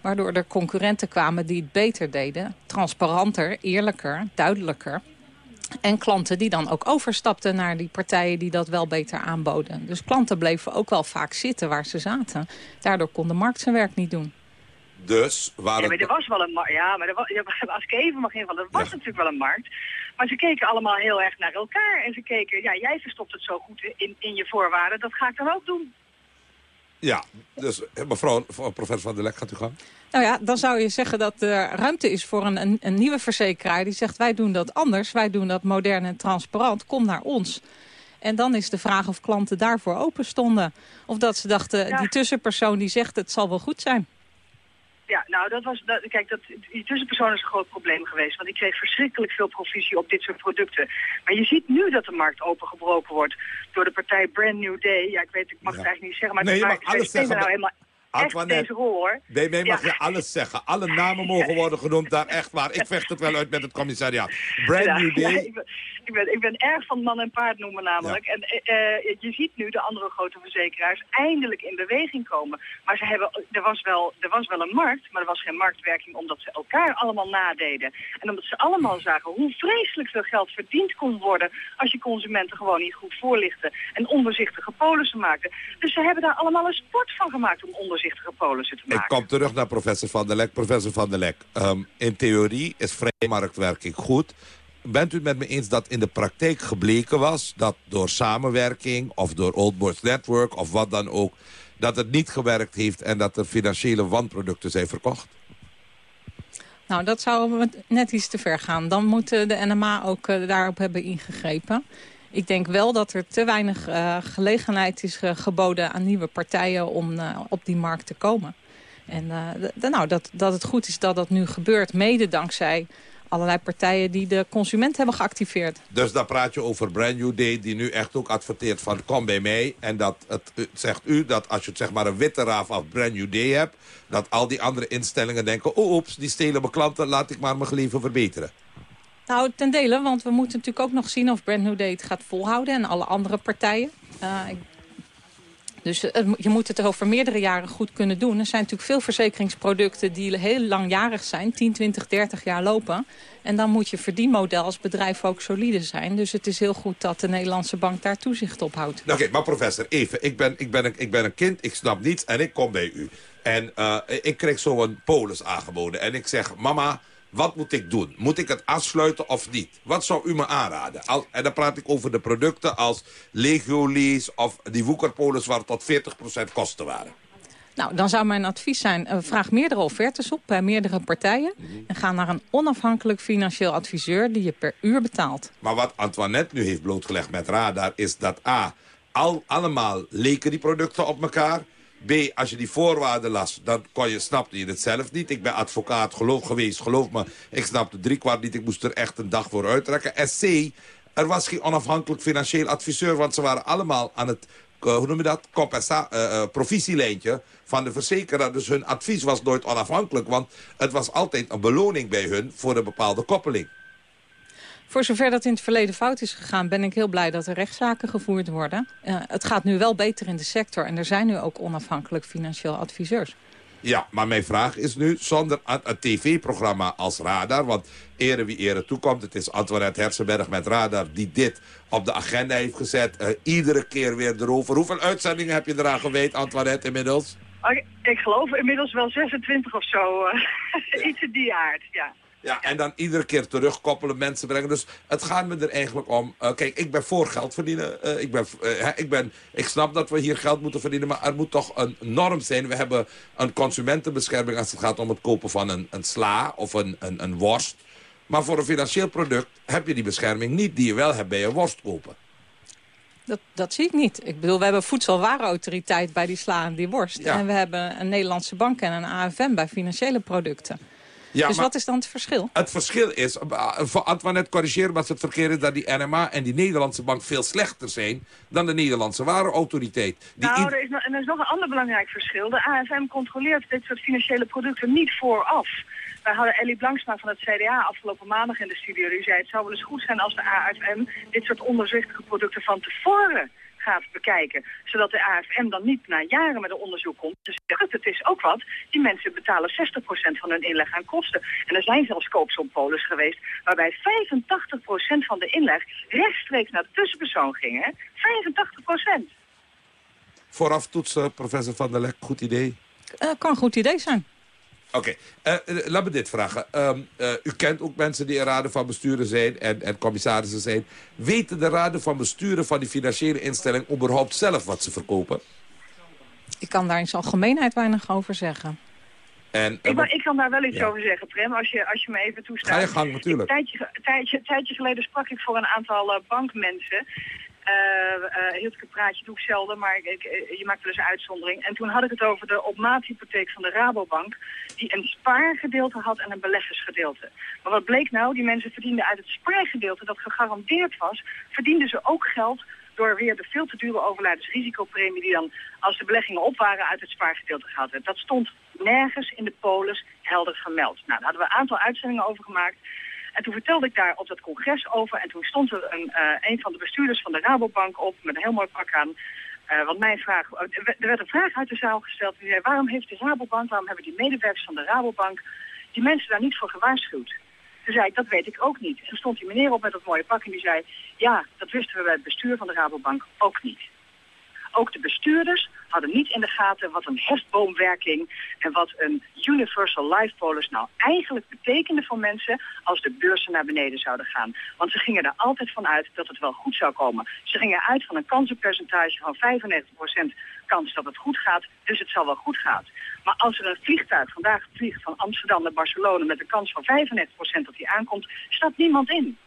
Waardoor er concurrenten kwamen die het beter deden. Transparanter, eerlijker, duidelijker. En klanten die dan ook overstapten naar die partijen die dat wel beter aanboden. Dus klanten bleven ook wel vaak zitten waar ze zaten. Daardoor kon de markt zijn werk niet doen. Dus waren... Ja, maar er was wel een markt. Ja, maar er was, als ik even mag invallen, er was ja. natuurlijk wel een markt. Maar ze keken allemaal heel erg naar elkaar. En ze keken, ja, jij verstopt het zo goed in, in je voorwaarden, dat ga ik dan ook doen. Ja, dus mevrouw, professor Van der Lek, gaat u gaan. Nou ja, dan zou je zeggen dat er ruimte is voor een, een, een, nieuwe verzekeraar... die zegt, wij doen dat anders, wij doen dat modern en transparant, kom naar ons. En dan is de vraag of klanten daarvoor open stonden. Of dat ze dachten, ja. die tussenpersoon die zegt, het zal wel goed zijn. Ja, nou, dat was, dat, kijk, dat, die tussenpersoon is een groot probleem geweest. Want die kreeg verschrikkelijk veel provisie op dit soort producten. Maar je ziet nu dat de markt opengebroken wordt door de partij Brand New Day. Ja, ik weet, ik mag het eigenlijk niet zeggen, maar nee, die je mag alles zeggen. Nou helemaal echt deze hoor. Bij mij mag ja. je alles zeggen. Alle namen mogen worden genoemd daar, echt waar. Ik vecht het wel uit met het commissariaat. Brand ja, New Day. Ja, ik, ben, ik, ben, ik ben erg van man en paard noemen namelijk. En uh, je ziet nu de andere grote verzekeraars eindelijk in beweging komen. Maar ze hebben, er, was wel, er was wel een markt, maar er was geen marktwerking omdat ze elkaar allemaal nadeden. En omdat ze allemaal zagen hoe vreselijk veel geld verdiend kon worden als je consumenten gewoon niet goed voorlichtte en ondoorzichtige polissen maakte. Dus ze hebben daar allemaal een sport van gemaakt om ondoorzichtige polissen te maken. Ik kom terug naar professor Van der Lek. Professor Van der Lek, um, in theorie is vrije marktwerking goed. Bent u het met me eens dat in de praktijk gebleken was... dat door samenwerking of door Old Boys Network of wat dan ook... dat het niet gewerkt heeft en dat er financiële wanproducten zijn verkocht? Nou, dat zou net iets te ver gaan. Dan moet de NMA ook uh, daarop hebben ingegrepen. Ik denk wel dat er te weinig uh, gelegenheid is uh, geboden aan nieuwe partijen om uh, op die markt te komen. En nou, dat, dat het goed is dat dat nu gebeurt, mede dankzij allerlei partijen die de consument hebben geactiveerd. Dus dan praat je over Brand New Day die nu echt ook adverteert van kom bij mij. En dat het, zegt u dat als je zeg maar een witte raaf af Brand New Day hebt... dat al die andere instellingen denken, oh oeps, die stelen mijn klanten, laat ik maar mijn leven verbeteren. Nou, ten dele, want we moeten natuurlijk ook nog zien of Brand New Day gaat volhouden en alle andere partijen. Ik... Dus je moet het over meerdere jaren goed kunnen doen. Er zijn natuurlijk veel verzekeringsproducten die heel langjarig zijn, 10, 20, 30 jaar lopen. En dan moet je verdienmodel als bedrijf ook solide zijn. Dus het is heel goed dat de Nederlandse bank daar toezicht op houdt. Oké, maar professor, even. Ik ben, ik, ben een, ik ben een kind, ik snap niets en ik kom bij u. En uh, ik kreeg zo'n polis aangeboden. En ik zeg, mama, wat moet ik doen? Moet ik het afsluiten of niet? Wat zou u me aanraden? En dan praat ik over de producten als Legiolease of die woekerpolis waar tot 40% kosten waren. Nou, dan zou mijn advies zijn, uh, vraag meerdere offertes op bij meerdere partijen. En ga naar een onafhankelijk financieel adviseur die je per uur betaalt. Maar wat Antoinette nu heeft blootgelegd met Radar is dat A, al, allemaal leken die producten op elkaar... B, als je die voorwaarden las, dan kon je, snapte je het zelf niet. Ik ben advocaat geloof, geweest, geloof me. Ik snapte drie kwart niet, ik moest er echt een dag voor uitrekken. En C, er was geen onafhankelijk financieel adviseur... want ze waren allemaal aan het, uh, hoe noem je dat, compensa uh, provisielijntje van de verzekeraar. Dus hun advies was nooit onafhankelijk... want het was altijd een beloning bij hun voor een bepaalde koppeling. Voor zover dat in het verleden fout is gegaan... ben ik heel blij dat er rechtszaken gevoerd worden. Uh, het gaat nu wel beter in de sector. En er zijn nu ook onafhankelijk financieel adviseurs. Ja, maar mijn vraag is nu, zonder een, een tv-programma als Radar... want ere wie ere toekomt, het is Antoinette Hersenberg met Radar... die dit op de agenda heeft gezet, uh, iedere keer weer erover. Hoeveel uitzendingen heb je eraan gewijd, Antoinette, inmiddels? Ik, ik geloof inmiddels wel 26 of zo. Uh, iets in die aard, ja. Ja, en dan iedere keer terugkoppelen, mensen brengen. Dus het gaat me er eigenlijk om... Uh, kijk, ik ben voor geld verdienen. Uh, ik, ben, uh, ik, ben, ik snap dat we hier geld moeten verdienen, maar er moet toch een norm zijn. We hebben een consumentenbescherming als het gaat om het kopen van een, een sla of een, een, een worst. Maar voor een financieel product heb je die bescherming niet... die je wel hebt bij een worst kopen. Dat, dat zie ik niet. Ik bedoel, we hebben voedselwarenautoriteit bij die sla en die worst. Ja. En we hebben een Nederlandse bank en een AFM bij financiële producten. Ja, dus maar- wat is dan het verschil? Het verschil is, voor Antoinette corrigeer als het verkeerd is... dat die NMA en die Nederlandse bank veel slechter zijn... dan de Nederlandse warenautoriteit. Die Nou, er is, nog, en er is nog een ander belangrijk verschil. De AFM controleert dit soort financiële producten niet vooraf. Wij hadden Ellie Blanksma van het CDA afgelopen maandag in de studio. Die zei het zou wel eens goed zijn als de AFM dit soort onderzichtige producten van tevoren gaat bekijken. Zodat de AFM dan niet na jaren met een onderzoek komt. Dus zegt, het is ook wat. Die mensen betalen 60% van hun inleg aan kosten. En er zijn zelfs koopsompolis geweest waarbij 85% van de inleg rechtstreeks naar de tussenpersoon ging. Hè? 85%. Vooraf toetsen, professor Van der Lek, goed idee. Eh, kan een goed idee zijn. Oké, eh, eh, laat me dit vragen. Ehm, eh, u kent ook mensen die in raden van besturen zijn en, en commissarissen zijn. Weten de raden van besturen van die financiële instelling überhaupt zelf wat ze verkopen? Ik kan daar in zijn algemeenheid weinig over zeggen. En, Ik, maar, ik kan daar wel iets Ja. over zeggen, Prem, als je, als je me even toestaat. Ga je gang, natuurlijk. Een tijdje, tijdje, tijdje geleden sprak ik voor een aantal bankmensen. Eh, eh, ik een praatje, doe ik zelden, maar ik, eh, je maakt wel eens een uitzondering. En toen had ik het over de opmaathypotheek van de Rabobank, die een spaargedeelte had en een beleggersgedeelte. Maar wat bleek nou? Die mensen verdienden uit het spaargedeelte, dat gegarandeerd was, verdienden ze ook geld door weer de veel te dure overlijdensrisicopremie die dan, als de beleggingen op waren, uit het spaargedeelte gehaald. Dat stond nergens in de polis helder gemeld. Nou, daar hadden we een aantal uitzendingen over gemaakt. En toen vertelde ik daar op dat congres over. En toen stond er een, eh, een van de bestuurders van de Rabobank op met een heel mooi pak aan. Eh, want mijn vraag, er werd een vraag uit de zaal gesteld. Die zei, waarom heeft de Rabobank, waarom hebben die medewerkers van de Rabobank die mensen daar niet voor gewaarschuwd? Toen zei ik, dat weet ik ook niet. En stond die meneer op met dat mooie pak en die zei... ja, dat wisten we bij het bestuur van de Rabobank ook niet. Ook de bestuurders hadden niet in de gaten wat een hefboomwerking en wat een universal life policy nou eigenlijk betekende voor mensen als de beurzen naar beneden zouden gaan. Want ze gingen er altijd van uit dat het wel goed zou komen. Ze gingen uit van een kansenpercentage van 95% kans dat het goed gaat, dus het zal wel goed gaan. Maar als er een vliegtuig vandaag vliegt van Amsterdam naar Barcelona met een kans van 95% dat hij aankomt, staat niemand in.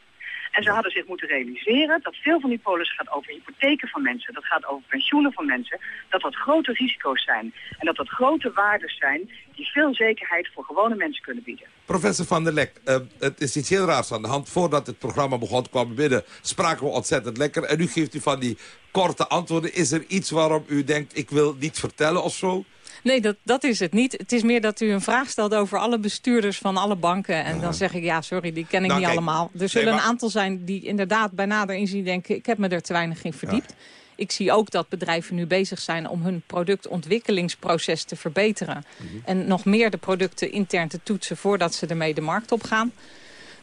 En ze hadden zich moeten realiseren dat veel van die polis gaat over hypotheken van mensen. Dat gaat over pensioenen van mensen. Dat dat grote risico's zijn. En dat dat grote waarden zijn die veel zekerheid voor gewone mensen kunnen bieden. Professor Van der Lek, eh, het is iets heel raars aan de hand. Voordat het programma begon kwam binnen, spraken we ontzettend lekker. En nu geeft u van die korte antwoorden. Is er iets waarom u denkt, ik wil niet vertellen of zo? Nee, dat, dat is het niet. Het is meer dat u een vraag stelt over alle bestuurders van alle banken. En dan zeg ik, ja, sorry, die ken ik Nou, niet allemaal. Er nee, zullen maar- een aantal zijn die inderdaad bij nader inzien denken... ik heb me er te weinig in verdiept. Ik zie ook dat bedrijven nu bezig zijn om hun productontwikkelingsproces te verbeteren. Mhm. En nog meer de producten intern te toetsen voordat ze ermee de markt op gaan.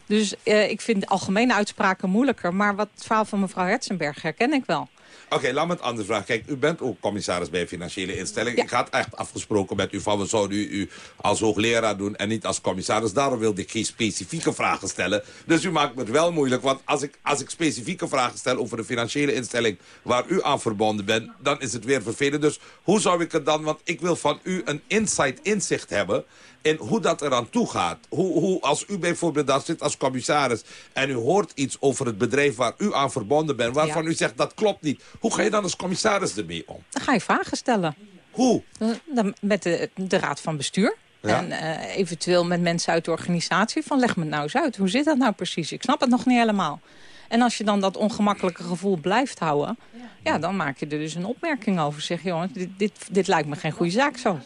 Dus eh, ik vind algemene uitspraken moeilijker. Maar wat het verhaal van mevrouw Herzenberg herken ik wel. Oké, laat me het anders vragen. Kijk, u bent ook commissaris bij een financiële instelling. Ik had echt afgesproken met u van... we zouden u, u als hoogleraar doen en niet als commissaris. Daarom wilde ik geen specifieke vragen stellen. Dus u maakt me het wel moeilijk. Want als ik, als ik specifieke vragen stel over de financiële instelling... waar u aan verbonden bent, dan is het weer vervelend. Dus hoe zou ik het dan... want ik wil van u een insight inzicht hebben... in hoe dat eraan toe gaat. Hoe, hoe, als u bijvoorbeeld daar zit als commissaris... en u hoort iets over het bedrijf waar u aan verbonden bent... waarvan Ja. u zegt dat klopt niet. Hoe ga je dan als commissaris ermee om? Dan ga je vragen stellen. Hoe? Dan met de, de raad van bestuur. Ja. En eh, eventueel met mensen uit de organisatie. Van leg me het nou eens uit. Hoe zit dat nou precies? Ik snap het nog niet helemaal. En als je dan dat ongemakkelijke gevoel blijft houden... ja, dan maak je er dus een opmerking over. Zeg, jongens, dit, dit, dit lijkt me geen goede zaak zo.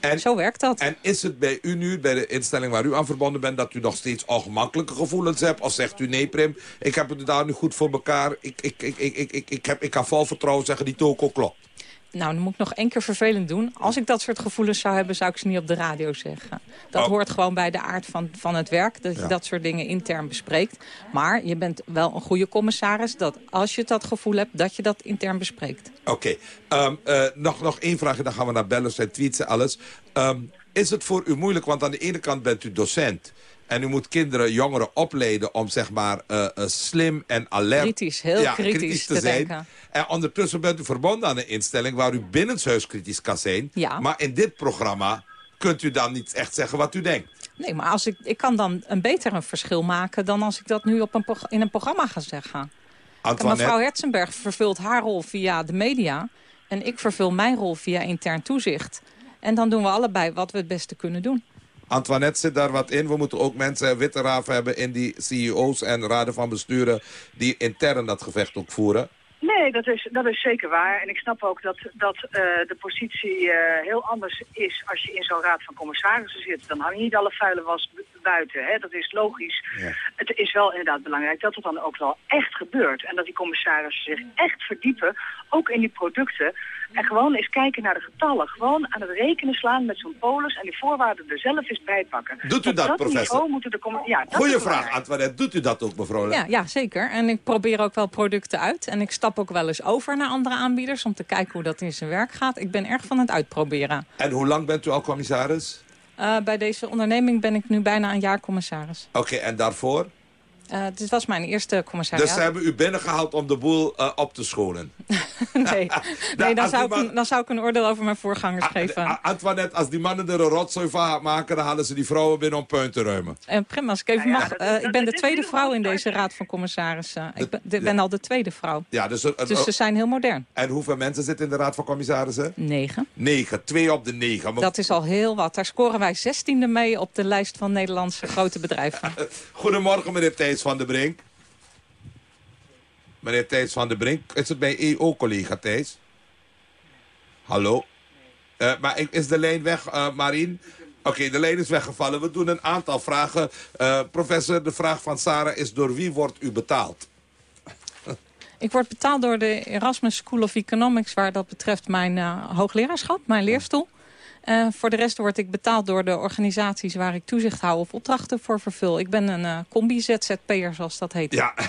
En, zo werkt dat. En is het bij u nu, bij de instelling waar u aan verbonden bent... dat u nog steeds ongemakkelijke gevoelens hebt? Of zegt u, nee Prim, ik heb het daar nu goed voor elkaar. Ik, ik, ik, ik, ik, ik, ik, heb, ik kan vol vertrouwen zeggen, die toko klopt. Nou, dan moet ik nog één keer vervelend doen. Als ik dat soort gevoelens zou hebben, zou ik ze niet op de radio zeggen. Dat Oh. hoort gewoon bij de aard van, van het werk. Dat je Ja. dat soort dingen intern bespreekt. Maar je bent wel een goede commissaris. Dat als je dat gevoel hebt, dat je dat intern bespreekt. Oké, ehm, eh, nog, nog één vraag en dan gaan we naar bellers en tweets en alles. Ehm, is het voor u moeilijk, want aan de ene kant bent u docent... en u moet kinderen, jongeren opleiden om zeg maar eh, slim en alert... Kritisch, heel ja, kritisch te, te zijn. denken. En ondertussen bent u verbonden aan een instelling... waar u binnenshuis kritisch kan zijn. Ja. Maar in dit programma kunt u dan niet echt zeggen wat u denkt. Nee, maar als ik, ik kan dan een beter een verschil maken... dan als ik dat nu op een, in een programma ga zeggen. En Antoinette, mevrouw Herzenberg vervult haar rol via de media... en ik vervul mijn rol via intern toezicht. En dan doen we allebei wat we het beste kunnen doen. Antoinette zit daar wat in. We moeten ook mensen, witte raven hebben in die CEO's en raden van besturen... die intern dat gevecht ook voeren. Nee, dat is, dat is zeker waar. En ik snap ook dat, dat eh, de positie eh, heel anders is als je in zo'n raad van commissarissen zit. Dan hang je niet alle vuile was buiten. Hè? Dat is logisch. Het is wel inderdaad belangrijk dat het dan ook wel echt gebeurt. En dat die commissarissen zich echt verdiepen, ook in die producten. En gewoon eens kijken naar de getallen. Gewoon aan het rekenen slaan met zo'n polis en die voorwaarden er zelf eens bij pakken. Doet u Op dat, dat professor? niveau moeten de ja, dat Goeie vraag. Antoinette. Doet u dat ook, mevrouw? Ja, ja, zeker. En ik probeer ook wel producten uit. En ik stap ook wel eens over naar andere aanbieders... om te kijken hoe dat in zijn werk gaat. Ik ben erg van het uitproberen. En hoe lang bent u al commissaris? Eh, bij deze onderneming ben ik nu bijna een jaar commissaris. Oké, en daarvoor? Eh, dit was mijn eerste commissariaat. Dus ze hebben u binnengehaald om de boel eh, op te schonen. Nee, nee dan, zou ik, dan zou ik een oordeel over mijn voorgangers geven. A- Antoinette, als die mannen er een rotzooi van maken... dan halen ze die vrouwen binnen om puin te ruimen. En prima, als ik even mag. eh, ik ben de tweede vrouw in deze raad van commissarissen. Ik ben, al de tweede vrouw. Ja, dus, er- Dus ze zijn heel modern. En hoeveel mensen zitten in de Raad van Commissarissen? Negen. Negen, twee op de negen. Maar- Dat is al heel wat. Daar scoren wij zestiende mee op de lijst van Nederlandse grote bedrijven. Goedemorgen, meneer Thijs van der Brink. Meneer Thijs van der Brink, is het bij EO-collega Thijs? Hallo? Eh, maar is de lijn weg, eh Marien? Oké, de lijn is weggevallen. We doen een aantal vragen. Eh, professor, de vraag van Sarah is door wie wordt u betaald? Ik word betaald door de Erasmus School of Economics... waar dat betreft mijn hoogleraarschap, mijn leerstoel. Eh, voor de rest word ik betaald door de organisaties... waar ik toezicht hou of opdrachten voor vervul. Ik ben een eh, combi-ZZP'er, zoals dat heet. Ja,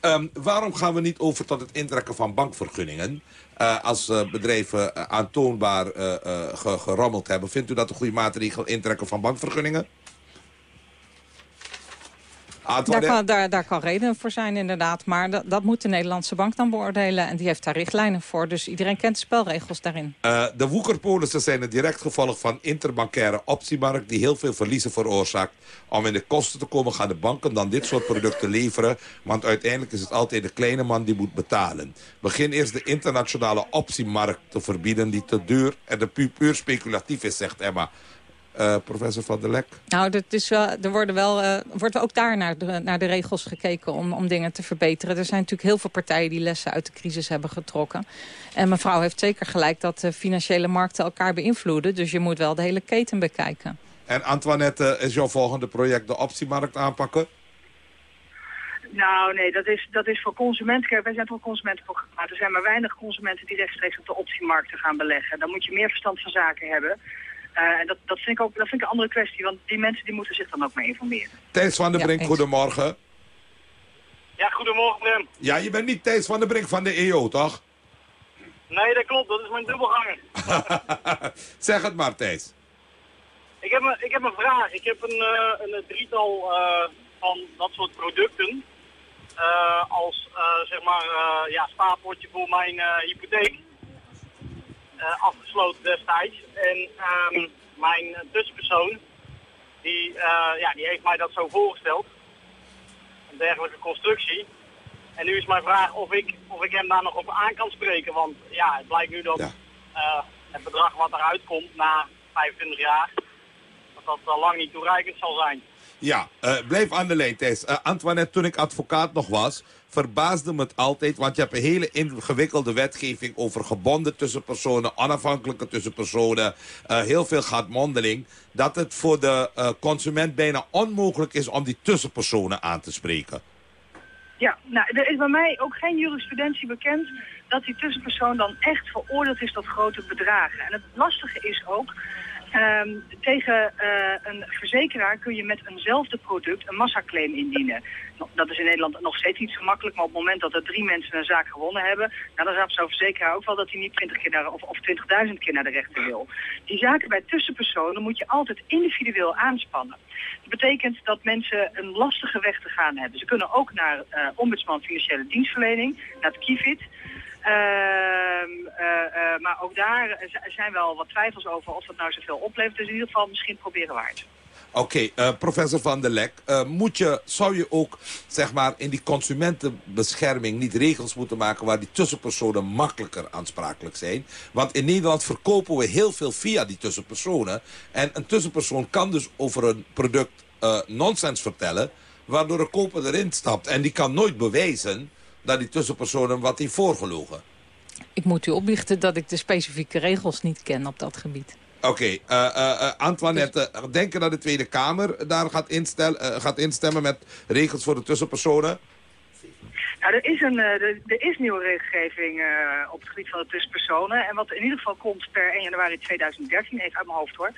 Ehm, waarom gaan we niet over tot het intrekken van bankvergunningen? Eh, als bedrijven aantoonbaar ge- gerommeld hebben. Vindt u dat een goede maatregel, intrekken van bankvergunningen? Daar kan, daar, daar kan reden voor zijn, inderdaad. Maar dat, dat moet de Nederlandse bank dan beoordelen. En die heeft daar richtlijnen voor. Dus iedereen kent de spelregels daarin. Eh, de woekerpolissen zijn een direct gevolg van interbankaire optiemarkt... die heel veel verliezen veroorzaakt. Om in de kosten te komen gaan de banken dan dit soort producten leveren. Want uiteindelijk is het altijd de kleine man die moet betalen. Begin eerst de internationale optiemarkt te verbieden... die te duur en de pu puur speculatief is, zegt Emma. Eh, professor Van der Lek? Nou, dat is wel, er worden wel, eh, wordt ook daar naar de, naar de regels gekeken om, om dingen te verbeteren. Er zijn natuurlijk heel veel partijen die lessen uit de crisis hebben getrokken. En mevrouw heeft zeker gelijk dat de financiële markten elkaar beïnvloeden. Dus je moet wel de hele keten bekijken. En Antoinette, is jouw volgende project de optiemarkt aanpakken? Nou, nee, dat is, dat is voor consumenten. Wij zijn toch een consumentenprogramma. Er zijn maar weinig consumenten die rechtstreeks op de optiemarkten gaan beleggen. Dan moet je meer verstand van zaken hebben. Eh, en dat, dat, vind ik ook, dat vind ik een andere kwestie, want die mensen die moeten zich dan ook mee informeren. Thijs van der Brink, goedemorgen. Ja, goedemorgen Prem. Ja, je bent niet Thijs van der Brink van de EO, toch? Nee, dat klopt. Dat is mijn dubbelganger. zeg het maar, Thijs. Ik heb een, ik heb een vraag. Ik heb een, eh, een drietal eh, van dat soort producten. eh, als, eh, zeg maar, eh, ja, spaarpotje voor mijn eh, hypotheek. Eh, afgesloten destijds. En ehm, mijn tussenpersoon, die, eh, ja, die heeft mij dat zo voorgesteld. Een dergelijke constructie. En nu is mijn vraag of ik, of ik hem daar nog op aan kan spreken. Want ja, het blijkt nu dat eh, het bedrag wat eruit komt na 25 jaar, dat dat lang niet toereikend zal zijn. Ja, eh, blijf aan de lijn, Thijs. Eh, Antoinette, toen ik advocaat nog was, verbaasde me het altijd... want je hebt een hele ingewikkelde wetgeving over gebonden tussenpersonen... onafhankelijke tussenpersonen, eh, heel veel gaat mondeling... dat het voor de consument bijna onmogelijk is om die tussenpersonen aan te spreken. Ja, nou, er is bij mij ook geen jurisprudentie bekend dat die tussenpersoon dan echt veroordeeld is tot grote bedragen. En het lastige is ook, ehm, tegen eh, een verzekeraar kun je met eenzelfde product een massaclaim indienen. Dat is in Nederland nog steeds niet zo makkelijk, maar op het moment dat er drie mensen een zaak gewonnen hebben, nou, dan zou zo'n verzekeraar ook wel dat hij niet 20 keer naar, of, of 20.000 keer naar de rechter wil. Die zaken bij tussenpersonen moet je altijd individueel aanspannen. Dat betekent dat mensen een lastige weg te gaan hebben. Ze kunnen ook naar eh, Ombudsman Financiële Dienstverlening, naar het KIVIT. Ehm, eh, eh, maar ook daar zijn wel wat twijfels over of dat nou zoveel oplevert. Dus in ieder geval misschien proberen waard. Oké, eh, professor Van der Lek, moet je, zou je ook zeg maar, in die consumentenbescherming niet regels moeten maken waar die tussenpersonen makkelijker aansprakelijk zijn? Want in Nederland verkopen we heel veel via die tussenpersonen. En een tussenpersoon kan dus over een product nonsens vertellen, waardoor de koper erin stapt. En die kan nooit bewijzen dat die tussenpersoon wat heeft voorgelogen. Ik moet u opbiechten dat ik de specifieke regels niet ken op dat gebied. Oké, eh, eh, eh, Antoinette, uh, denken dat de Tweede Kamer daar gaat, instel, eh, gaat instemmen met regels voor de tussenpersonen? Nou, er is, een, eh, er, er is nieuwe regelgeving eh, op het gebied van de tussenpersonen. En wat in ieder geval komt per 1 januari 2013, even uit mijn hoofd hoor...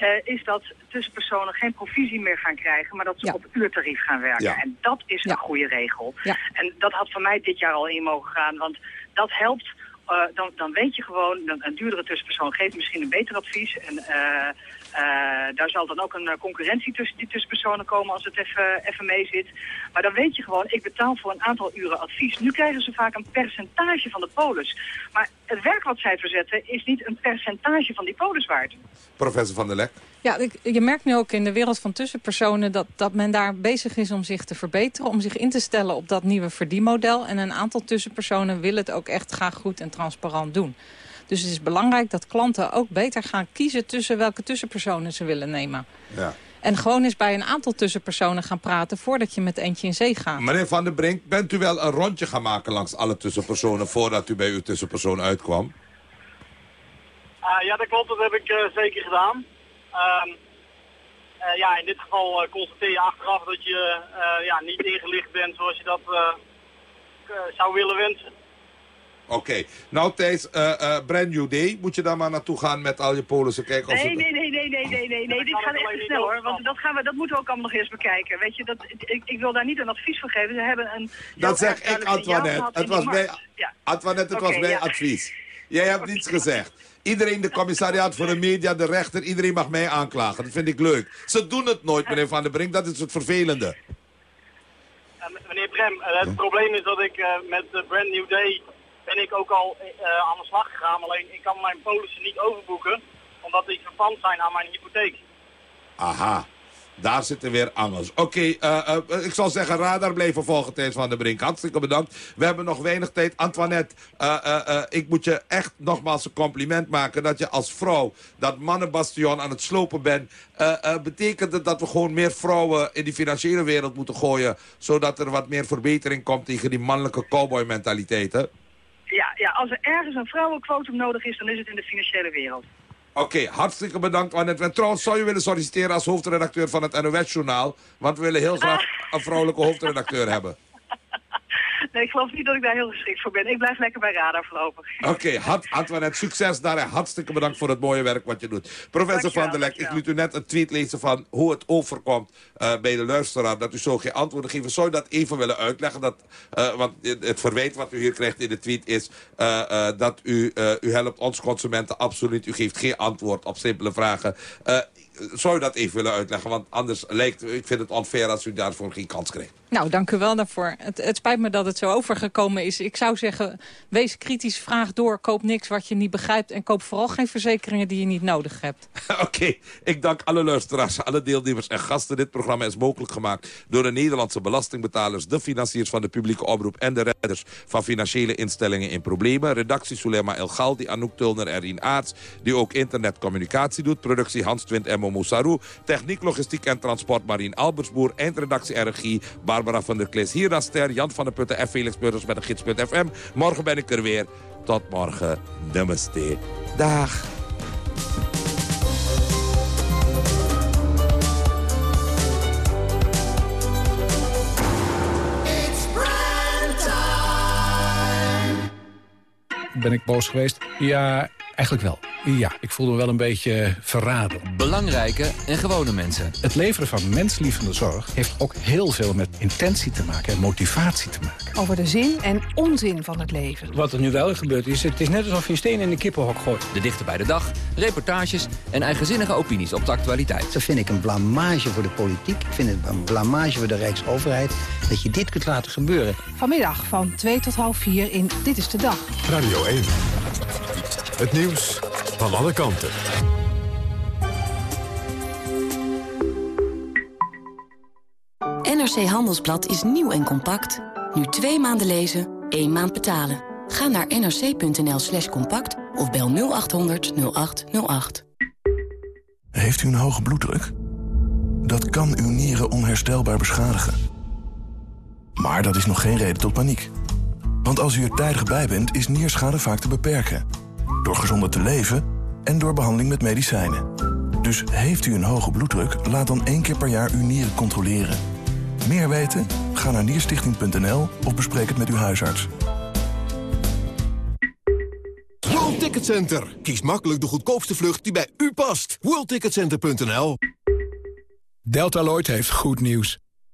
eh, is dat tussenpersonen geen provisie meer gaan krijgen, maar dat ze op uurtarief gaan werken. Ja. En dat is een goede regel. Ja. En dat had van mij dit jaar al in mogen gaan, want dat helpt. Eh, dan, dan weet je gewoon, een duurdere tussenpersoon geeft misschien een beter advies. En eh, eh, daar zal dan ook een concurrentie tussen die tussenpersonen komen als het even, even mee zit. Maar dan weet je gewoon, ik betaal voor een aantal uren advies. Nu krijgen ze vaak een percentage van de polis. Maar het werk wat zij verzetten is niet een percentage van die polis waard. Professor Van der Lek. Ja, ik, je merkt nu ook in de wereld van tussenpersonen... Dat, dat men daar bezig is om zich te verbeteren... om zich in te stellen op dat nieuwe verdienmodel. En een aantal tussenpersonen willen het ook echt graag goed en transparant doen. Dus het is belangrijk dat klanten ook beter gaan kiezen... tussen welke tussenpersonen ze willen nemen. Ja. En gewoon eens bij een aantal tussenpersonen gaan praten... voordat je met eentje in zee gaat. Meneer Van der Brink, bent u wel een rondje gaan maken langs alle tussenpersonen... voordat u bij uw tussenpersoon uitkwam? Ah, ja, dat klopt. Dat heb ik eh, zeker gedaan. Ehm, eh, ja, in dit geval eh, constateer je achteraf dat je eh, ja, niet ingelicht bent zoals je dat eh, zou willen wensen. Oké. Nou Thijs, eh, eh, brand new day. Moet je daar maar naartoe gaan met al je polissen? Kijken of Nee, het... nee, nee, nee, nee, nee, nee, nee. Dit gaat echt te snel hoor. Want dat, gaan we, dat moeten we ook allemaal nog eerst bekijken. Weet je, dat, ik, ik wil daar niet een advies voor geven. Ze hebben een... Dat zeg ik, Antoinette. Het was mijn, Ja. Antoinette, het was mijn ja. advies. Jij hebt niets gezegd. Iedereen, de commissariaat voor de media, de rechter, iedereen mag mij aanklagen. Dat vind ik leuk. Ze doen het nooit, meneer Van der Brink. Dat is het vervelende. Meneer Prem, eh, het probleem is dat ik eh, met de Brand New Day ben ik ook al eh, aan de slag gegaan. Alleen ik kan mijn polissen niet overboeken, omdat die verpand zijn aan mijn hypotheek. Aha. Daar zitten weer angels. Oké, eh, eh, ik zal zeggen, radar blijven volgen Thijs van der Brink. Hartstikke bedankt. We hebben nog weinig tijd. Antoinette, eh, ik moet je echt nogmaals een compliment maken... dat je als vrouw dat mannenbastion aan het slopen bent. Betekent het dat we gewoon meer vrouwen in die financiële wereld moeten gooien... zodat er wat meer verbetering komt tegen die mannelijke cowboy-mentaliteiten? Ja, ja, als er ergens een vrouwenquotum nodig is, dan is het in de financiële wereld. Oké, hartstikke bedankt, Annette. En trouwens, zou je willen solliciteren als hoofdredacteur van het NOS-journaal? Want we willen heel graag een vrouwelijke hoofdredacteur hebben. Nee, ik geloof niet dat ik daar heel geschikt voor ben. Ik blijf lekker bij Radar voorlopig. Oké, Hat- Antoinette, succes daar. en Hartstikke bedankt voor het mooie werk wat je doet. Professor Van der Lek, ik liet u net een tweet lezen van hoe het overkomt eh, bij de luisteraar. Dat u zo geen antwoorden geeft. Zou je dat even willen uitleggen? Dat, eh, want het verwijt wat u hier krijgt in de tweet is eh, dat u, u helpt ons consumenten absoluut. U geeft geen antwoord op simpele vragen. Zou je dat even willen uitleggen? Want anders lijkt, ik vind het onfair als u daarvoor geen kans krijgt. Nou, dank u wel daarvoor. Het, het spijt me dat het zo overgekomen is. Ik zou zeggen, wees kritisch, vraag door, koop niks wat je niet begrijpt... en koop vooral geen verzekeringen die je niet nodig hebt. Oké, ik dank alle luisteraars, alle deelnemers en gasten. Dit programma is mogelijk gemaakt door de Nederlandse belastingbetalers... de financiers van de publieke omroep en de redders van financiële instellingen in problemen. Redactie Sulema El Galdi, Anouk Tulner en Rien Aarts... die ook internetcommunicatie doet. Productie Hans Twint en Sarou. Techniek, logistiek en transport Marien Albersboer. Eindredactie regie Barbara van der Klis. Hier Ster, Jan van der Putten en Felix Beurders met een gids.fm. Morgen ben ik er weer. Tot morgen. Namaste. Dag. Ben ik boos geweest? Ja, eigenlijk wel. Ja, ik voelde me wel een beetje verraden. Belangrijke en gewone mensen. Het leveren van menslievende zorg heeft ook heel veel met intentie te maken en motivatie te maken. over de zin en onzin van het leven. Wat er nu wel gebeurd is, het is net alsof je een steen in de kippenhok gooit. De dichter bij de dag, reportages en eigenzinnige opinies op de actualiteit. Dat vind ik een blamage voor de politiek. Ik vind het een blamage voor de Rijksoverheid dat je dit kunt laten gebeuren. Vanmiddag van 2 tot half 4 in Dit is de Dag. Radio 1. Het nieuws van alle kanten. NRC Handelsblad is nieuw en compact. Nu twee maanden lezen, één maand betalen. Ga naar nrc.nl slash compact of bel 0800 0808. Heeft u een hoge bloeddruk? Dat kan uw nieren onherstelbaar beschadigen. Maar dat is nog geen reden tot paniek. Want als u er tijdig bij bent, is nierschade vaak te beperken. Door gezonder te leven en door behandeling met medicijnen. Dus heeft u een hoge bloeddruk, laat dan één keer per jaar uw nieren controleren. Meer weten? Ga naar nierstichting.nl of bespreek het met uw huisarts. World Ticket Center. Kies makkelijk de goedkoopste vlucht die bij u past. WorldTicketCenter.nl Deltaloid heeft goed nieuws.